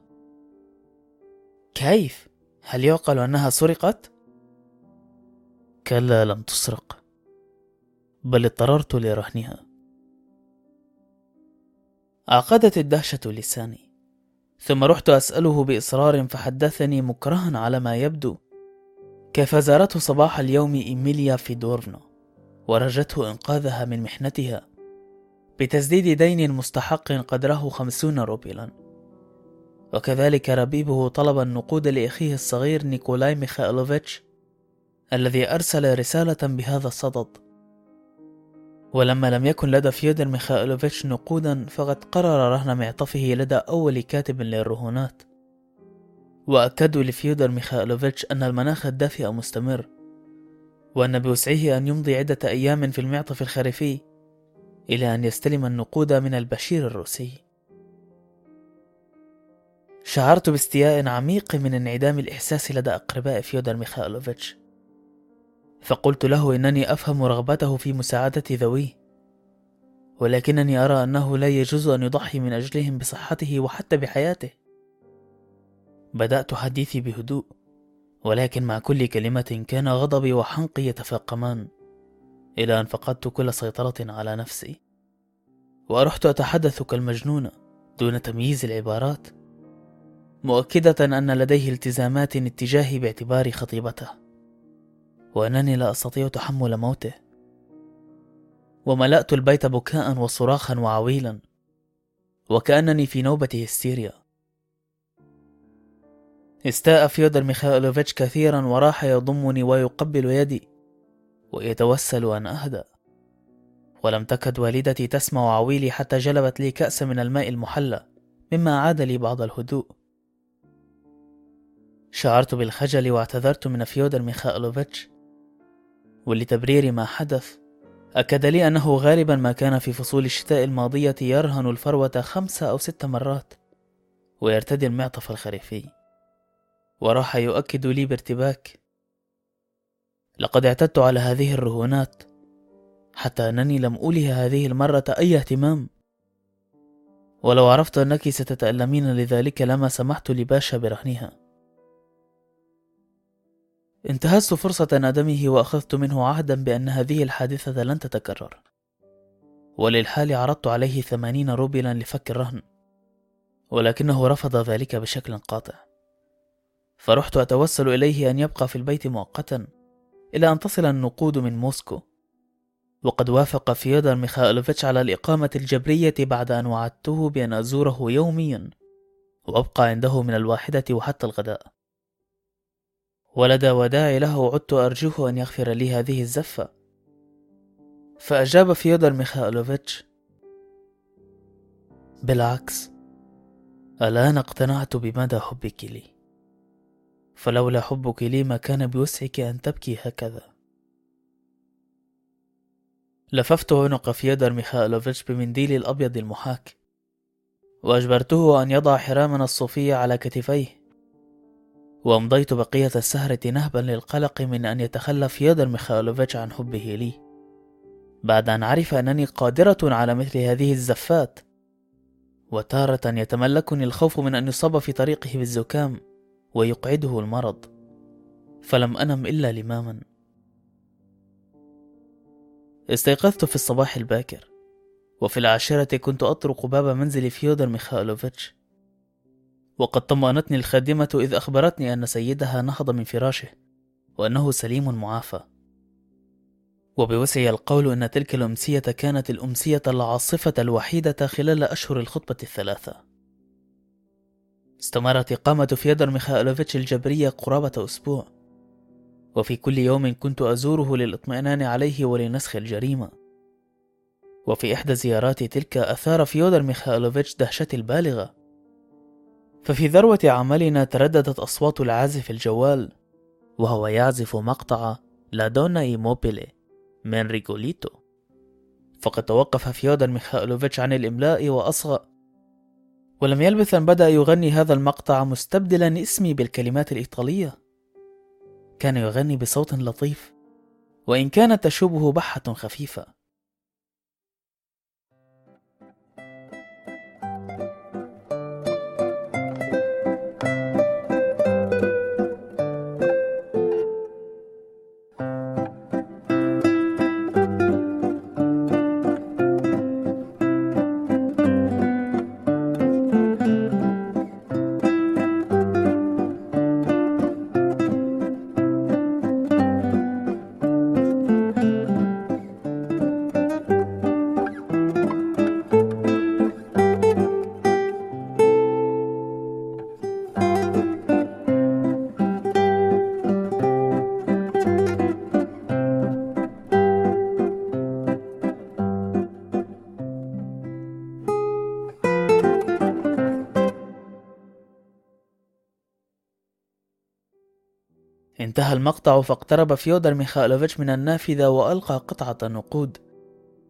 A: كيف؟ هل يعقل أنها سرقت؟ كلا لم تسرق بل اضطررت لرهنها. عقدت الدهشة لساني ثم رحت أسأله بإصرار فحدثني مكرها على ما يبدو كيف زارته صباح اليوم إيميليا فيدورنا ورجته إنقاذها من محنتها بتسديد دين مستحق قدره خمسون روبيلا وكذلك ربيبه طلب النقود لأخيه الصغير نيكولاي ميخائيلوفيتش الذي أرسل رسالة بهذا الصدد. ولما لم يكن لدى فيودر ميخائيلوفيتش نقودا فقد قرر رهن معطفه لدى أول كاتب للرهونات. وأكدوا لفيودر ميخائيلوفيتش أن المناخ الدافئ مستمر وأن بوسعه أن يمضي عدة أيام في المعطف الخريفي إلى أن يستلم النقود من البشير الروسي. شعرت باستياء عميق من انعدام الإحساس لدى أقرباء فيودر ميخائيلوفيتش. فقلت له إنني أفهم رغبته في مساعدة ذويه ولكنني أرى أنه لا يجوز أن يضحي من أجلهم بصحته وحتى بحياته. بدأت حديثي بهدوء ولكن مع كل كلمة كان غضبي وحنقي يتفاقمان إلى أن فقدت كل سيطرة على نفسي. وأرحت أتحدث كالمجنونة دون تمييز العبارات مؤكدة أن لديه التزامات اتجاهي باعتباري خطيبته. وأنني لا أستطيع تحمل موته. وملأت البيت بكاء وصراخا وعويلا وكأنني في نوبة هستيريا. استاء فيودر ميخائيلوفيتش كثيرا وراح يضمني ويقبل يدي ويتوسل أن أهدأ. ولم تكد والدتي تسمع عويلي حتى جلبت لي كأس من الماء المحلى مما عاد لي بعض الهدوء. شعرت بالخجل واعتذرت من فيودر ميخائيلوفيتش ولتبرير ما حدث أكد لي أنه غالبا ما كان في فصول الشتاء الماضية يرهن الفروة خمسة أو ست مرات ويرتدي المعطف الخريفي. وراح يؤكد لي بارتباك. لقد اعتدت على هذه الرهونات حتى أنني لم أوله هذه المرة أي اهتمام. ولو عرفت أنك ستتألمين لذلك لما سمحت لباشا برهنها. انتهزت فرصة ندمه وأخذت منه عهدا بأن هذه الحادثة لن تتكرر. وللحال عرضت عليه ثمانين روبلا لفك الرهن ولكنه رفض ذلك بشكل قاطع. فرحت أتوسل إليه أن يبقى في البيت مؤقتا إلى أن تصل النقود من موسكو وقد وافق فيودر ميخائيلوفيتش على الإقامة الجبرية بعد أن وعدته بأن أزوره يوميا وأبقى عنده من الواحدة وحتى الغداء. ولدى وداعي له عدت أرجوه أن يغفر لي هذه الزلة. فأجاب فيودر ميخائيلوفيتش بالعكس الآن اقتنعت بمدى حبك لي. فلولا حبك لي ما كان بوسعك أن تبكي هكذا. لففت عنق فيودر ميخائيلوفيتش بمنديلي الأبيض المحاك وأجبرته أن يضع حرامنا الصوفية على كتفيه. وأمضيت بقية السهرة نهبا للقلق من أن يتخلى فيودر ميخائيلوفيتش عن حبه لي. بعد أن عرف أنني قادرة على مثل هذه الزلات وتارة يتملكني الخوف من أن يصاب في طريقه بالزكام ويقعده المرض فلم أنم إلا لماما. استيقظت في الصباح الباكر وفي العاشرة كنت أطرق باب منزل فيودر ميخائيلوفيتش. وقد طمأنتني الخادمة إذ أخبرتني أن سيدها نهض من فراشه وأنه سليم معافى. وبوسعي القول أن تلك الأمسية كانت الأمسية العاصفة الوحيدة خلال أشهر الخطبة الثلاثة. استمرت إقامة فيودر ميخائيلوفيتش الجبرية قرابة أسبوع. وفي كل يوم كنت أزوره للإطمئنان عليه ولنسخ الجريمة. وفي إحدى زياراتي تلك أثار فيودر ميخائيلوفيتش دهشتي البالغة. ففي ذروة عملنا ترددت أصوات العازف الجوال وهو يعزف مقطع لا دونا إيموبيلي من ريغوليتو. فقد توقف فيودر ميخائيلوفيتش عن الإملاء وأصغى. ولم يلبث أن بدأ يغني هذا المقطع مستبدلا اسمي بالكلمات الإيطالية. كان يغني بصوت لطيف وإن كانت تشوبه بحة خفيفة. انتهى المقطع فاقترب فيودر ميخائيلوفيتش من النافذة وألقى قطعة نقود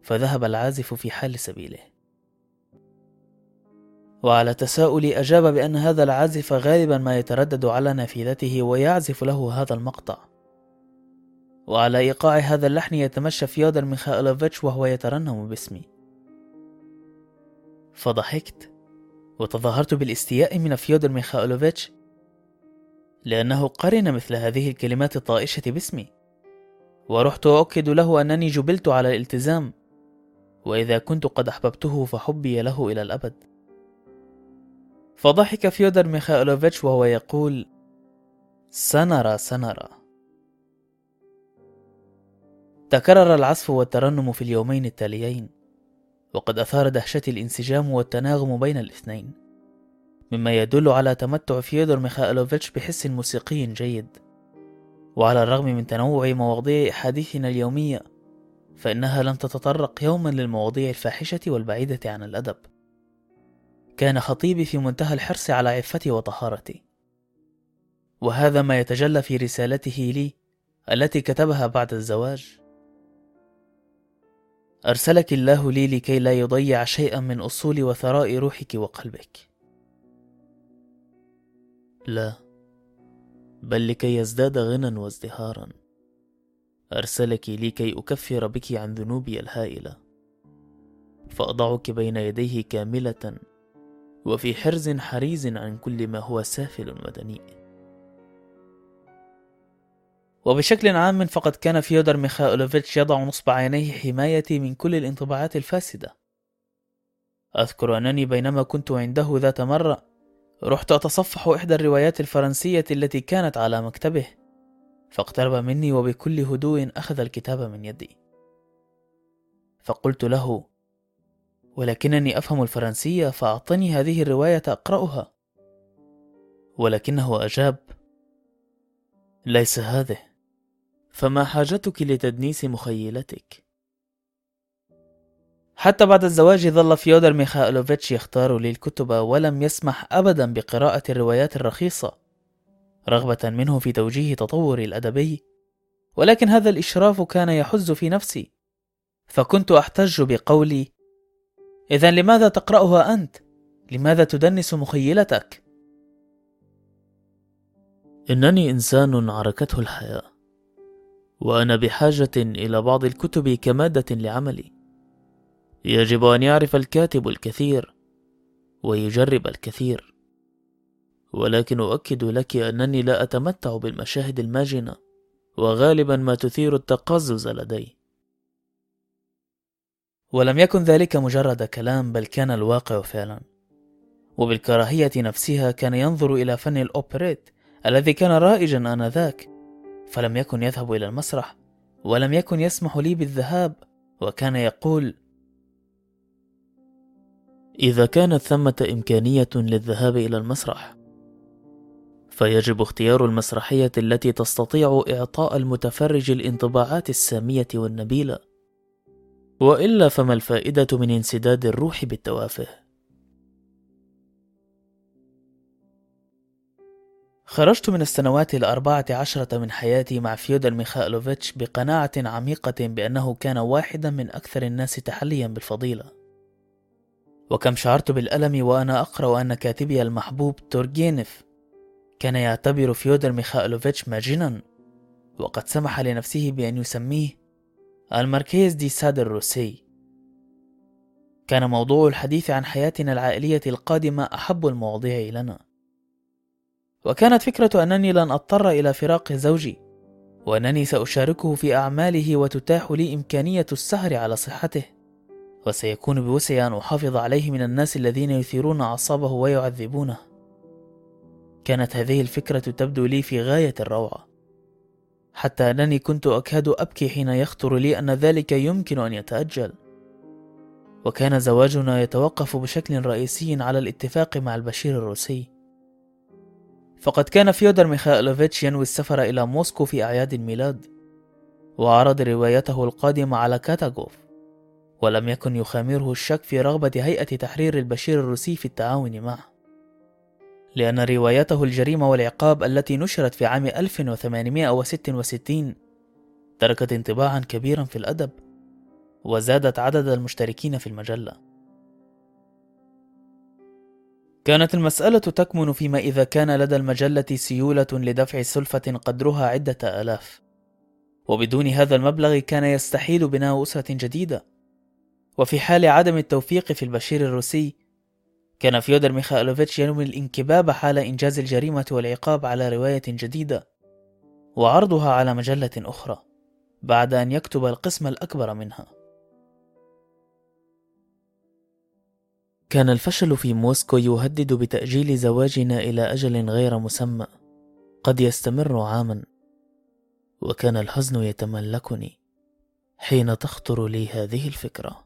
A: فذهب العازف في حال سبيله. وعلى تساؤلي أجاب بأن هذا العازف غالبا ما يتردد على نافذته ويعزف له هذا المقطع. وعلى إيقاع هذا اللحن يتمشى فيودر ميخائيلوفيتش وهو يترنم باسمي. فضحكت وتظاهرت بالاستياء من فيودر ميخائيلوفيتش لأنه قرن مثل هذه الكلمات الطائشة باسمي. ورحت أؤكد له أنني جبلت على الالتزام وإذا كنت قد أحببته فحبي له إلى الأبد. فضحك فيودر ميخائيلوفيتش وهو يقول سنرى سنرى. تكرر العزف والترنم في اليومين التاليين وقد أثار دهشتي الانسجام والتناغم بين الاثنين. مما يدل على تمتع فيودور ميخائيلوفيتش بحس موسيقي جيد. وعلى الرغم من تنوع مواضيع أحاديثنا اليومية فإنها لم تتطرق يوما للمواضيع الفاحشة والبعيدة عن الأدب. كان خطيبي في منتهى الحرص على عفتي وطهارتي. وهذا ما يتجلى في رسالته لي التي كتبها بعد الزواج. أرسلك الله لي لكي لا يضيع شيئا من أصول وثراء روحك وقلبك. لا. بل لكي يزداد غنى وازدهارا. أرسلك لكي أكفر بك عن ذنوبي الهائلة. فأضعك بين يديه كاملة وفي حرز حريز عن كل ما هو سافل ودنيء. وبشكل عام فقد كان فيودر ميخائيلوفيتش يضع نصب عينيه حمايتي من كل الانطباعات الفاسدة. أذكر أنني بينما كنت عنده ذات مرة رحت أتصفح إحدى الروايات الفرنسية التي كانت على مكتبه فاقترب مني وبكل هدوء أخذ الكتاب من يدي. فقلت له ولكنني أفهم الفرنسية فأعطني هذه الرواية أقرأها. ولكنه أجاب ليس هذه فما حاجتك لتدنيس مخيلتك؟ حتى بعد الزواج ظل فيودر ميخائيلوفيتش يختار لي الكتب ولم يسمح أبدا بقراءة الروايات الرخيصة رغبة منه في توجيه تطوري الأدبي ولكن هذا الإشراف كان يحز في نفسي فكنت أحتج بقولي إذا لماذا تقرأها أنت؟ لماذا تدنس مخيلتك؟ إنني إنسان عركته الحياة وأنا بحاجة إلى بعض الكتب كمادة لعملي يجب أن يعرف الكاتب الكثير ويجرب الكثير. ولكن أؤكد لك أنني لا أتمتع بالمشاهد الماجنة وغالبا ما تثير التقزز لدي. ولم يكن ذلك مجرد كلام بل كان الواقع فعلا. وبالكراهية نفسها كان ينظر إلى فن الأوبريت الذي كان رائجا آنذاك فلم يكن يذهب إلى المسرح ولم يكن يسمح لي بالذهاب وكان يقول إذا كانت ثمة إمكانية للذهاب إلى المسرح. فيجب اختيار المسرحية التي تستطيع إعطاء المتفرج الانطباعات السامية والنبيلة. وإلا فما الفائدة من انسداد الروح بالتوافه؟ خرجت من السنوات الأربعة عشرة من حياتي مع فيودر ميخائيلوفيتش بقناعة عميقة بأنه كان واحدا من أكثر الناس تحليا بالفضيلة. وكم شعرت بالألم وأنا أقرأ أن كاتبي المحبوب تورجينيف كان يعتبر فيودر ميخائيلوفيتش ماجنا وقد سمح لنفسه بأن يسميه الماركيز دي ساد الروسي. كان موضوع الحديث عن حياتنا العائلية القادمة أحب المواضيع لنا. وكانت فكرة أنني لن أضطر إلى فراق زوجي وأنني سأشاركه في أعماله وتتاح لي إمكانية السهر على صحته. وسيكون بوسعي أن أحافظ عليه من الناس الذين يثيرون أعصابه ويعذبونه. كانت هذه الفكرة تبدو لي في غاية الروعة. حتى أنني كنت أكاد أبكي حين يخطر لي أن ذلك يمكن أن يتأجل. وكان زواجنا يتوقف بشكل رئيسي على الاتفاق مع البشير الروسي. فقد كان فيودر ميخائيلوفيتش ينوي السفر إلى موسكو في أعياد الميلاد وعرض روايته القادمة على كاتكوف. ولم يكن يخامره الشك في رغبة هيئة تحرير البشير الروسي في التعاون معه. لأن روايته الجريمة والعقاب التي نشرت في عام 1866 تركت انطباعا كبيرا في الأدب وزادت عدد المشتركين في المجلة. كانت المسألة تكمن فيما إذا كان لدى المجلة سيولة لدفع سلفة قدرها عدة آلاف. وبدون هذا المبلغ كان يستحيل بناء أسرة جديدة. وفي حال عدم التوفيق في البشير الروسي كان فيودر ميخائيلوفيتش ينوي الانكباب حال إنجاز الجريمة والعقاب على رواية جديدة وعرضها على مجلة أخرى بعد أن يكتب القسم الأكبر منها. كان الفشل في موسكو يهدد بتأجيل زواجنا إلى أجل غير مسمى قد يستمر عاما وكان الحزن يتملكني حين تخطر لي هذه الفكرة.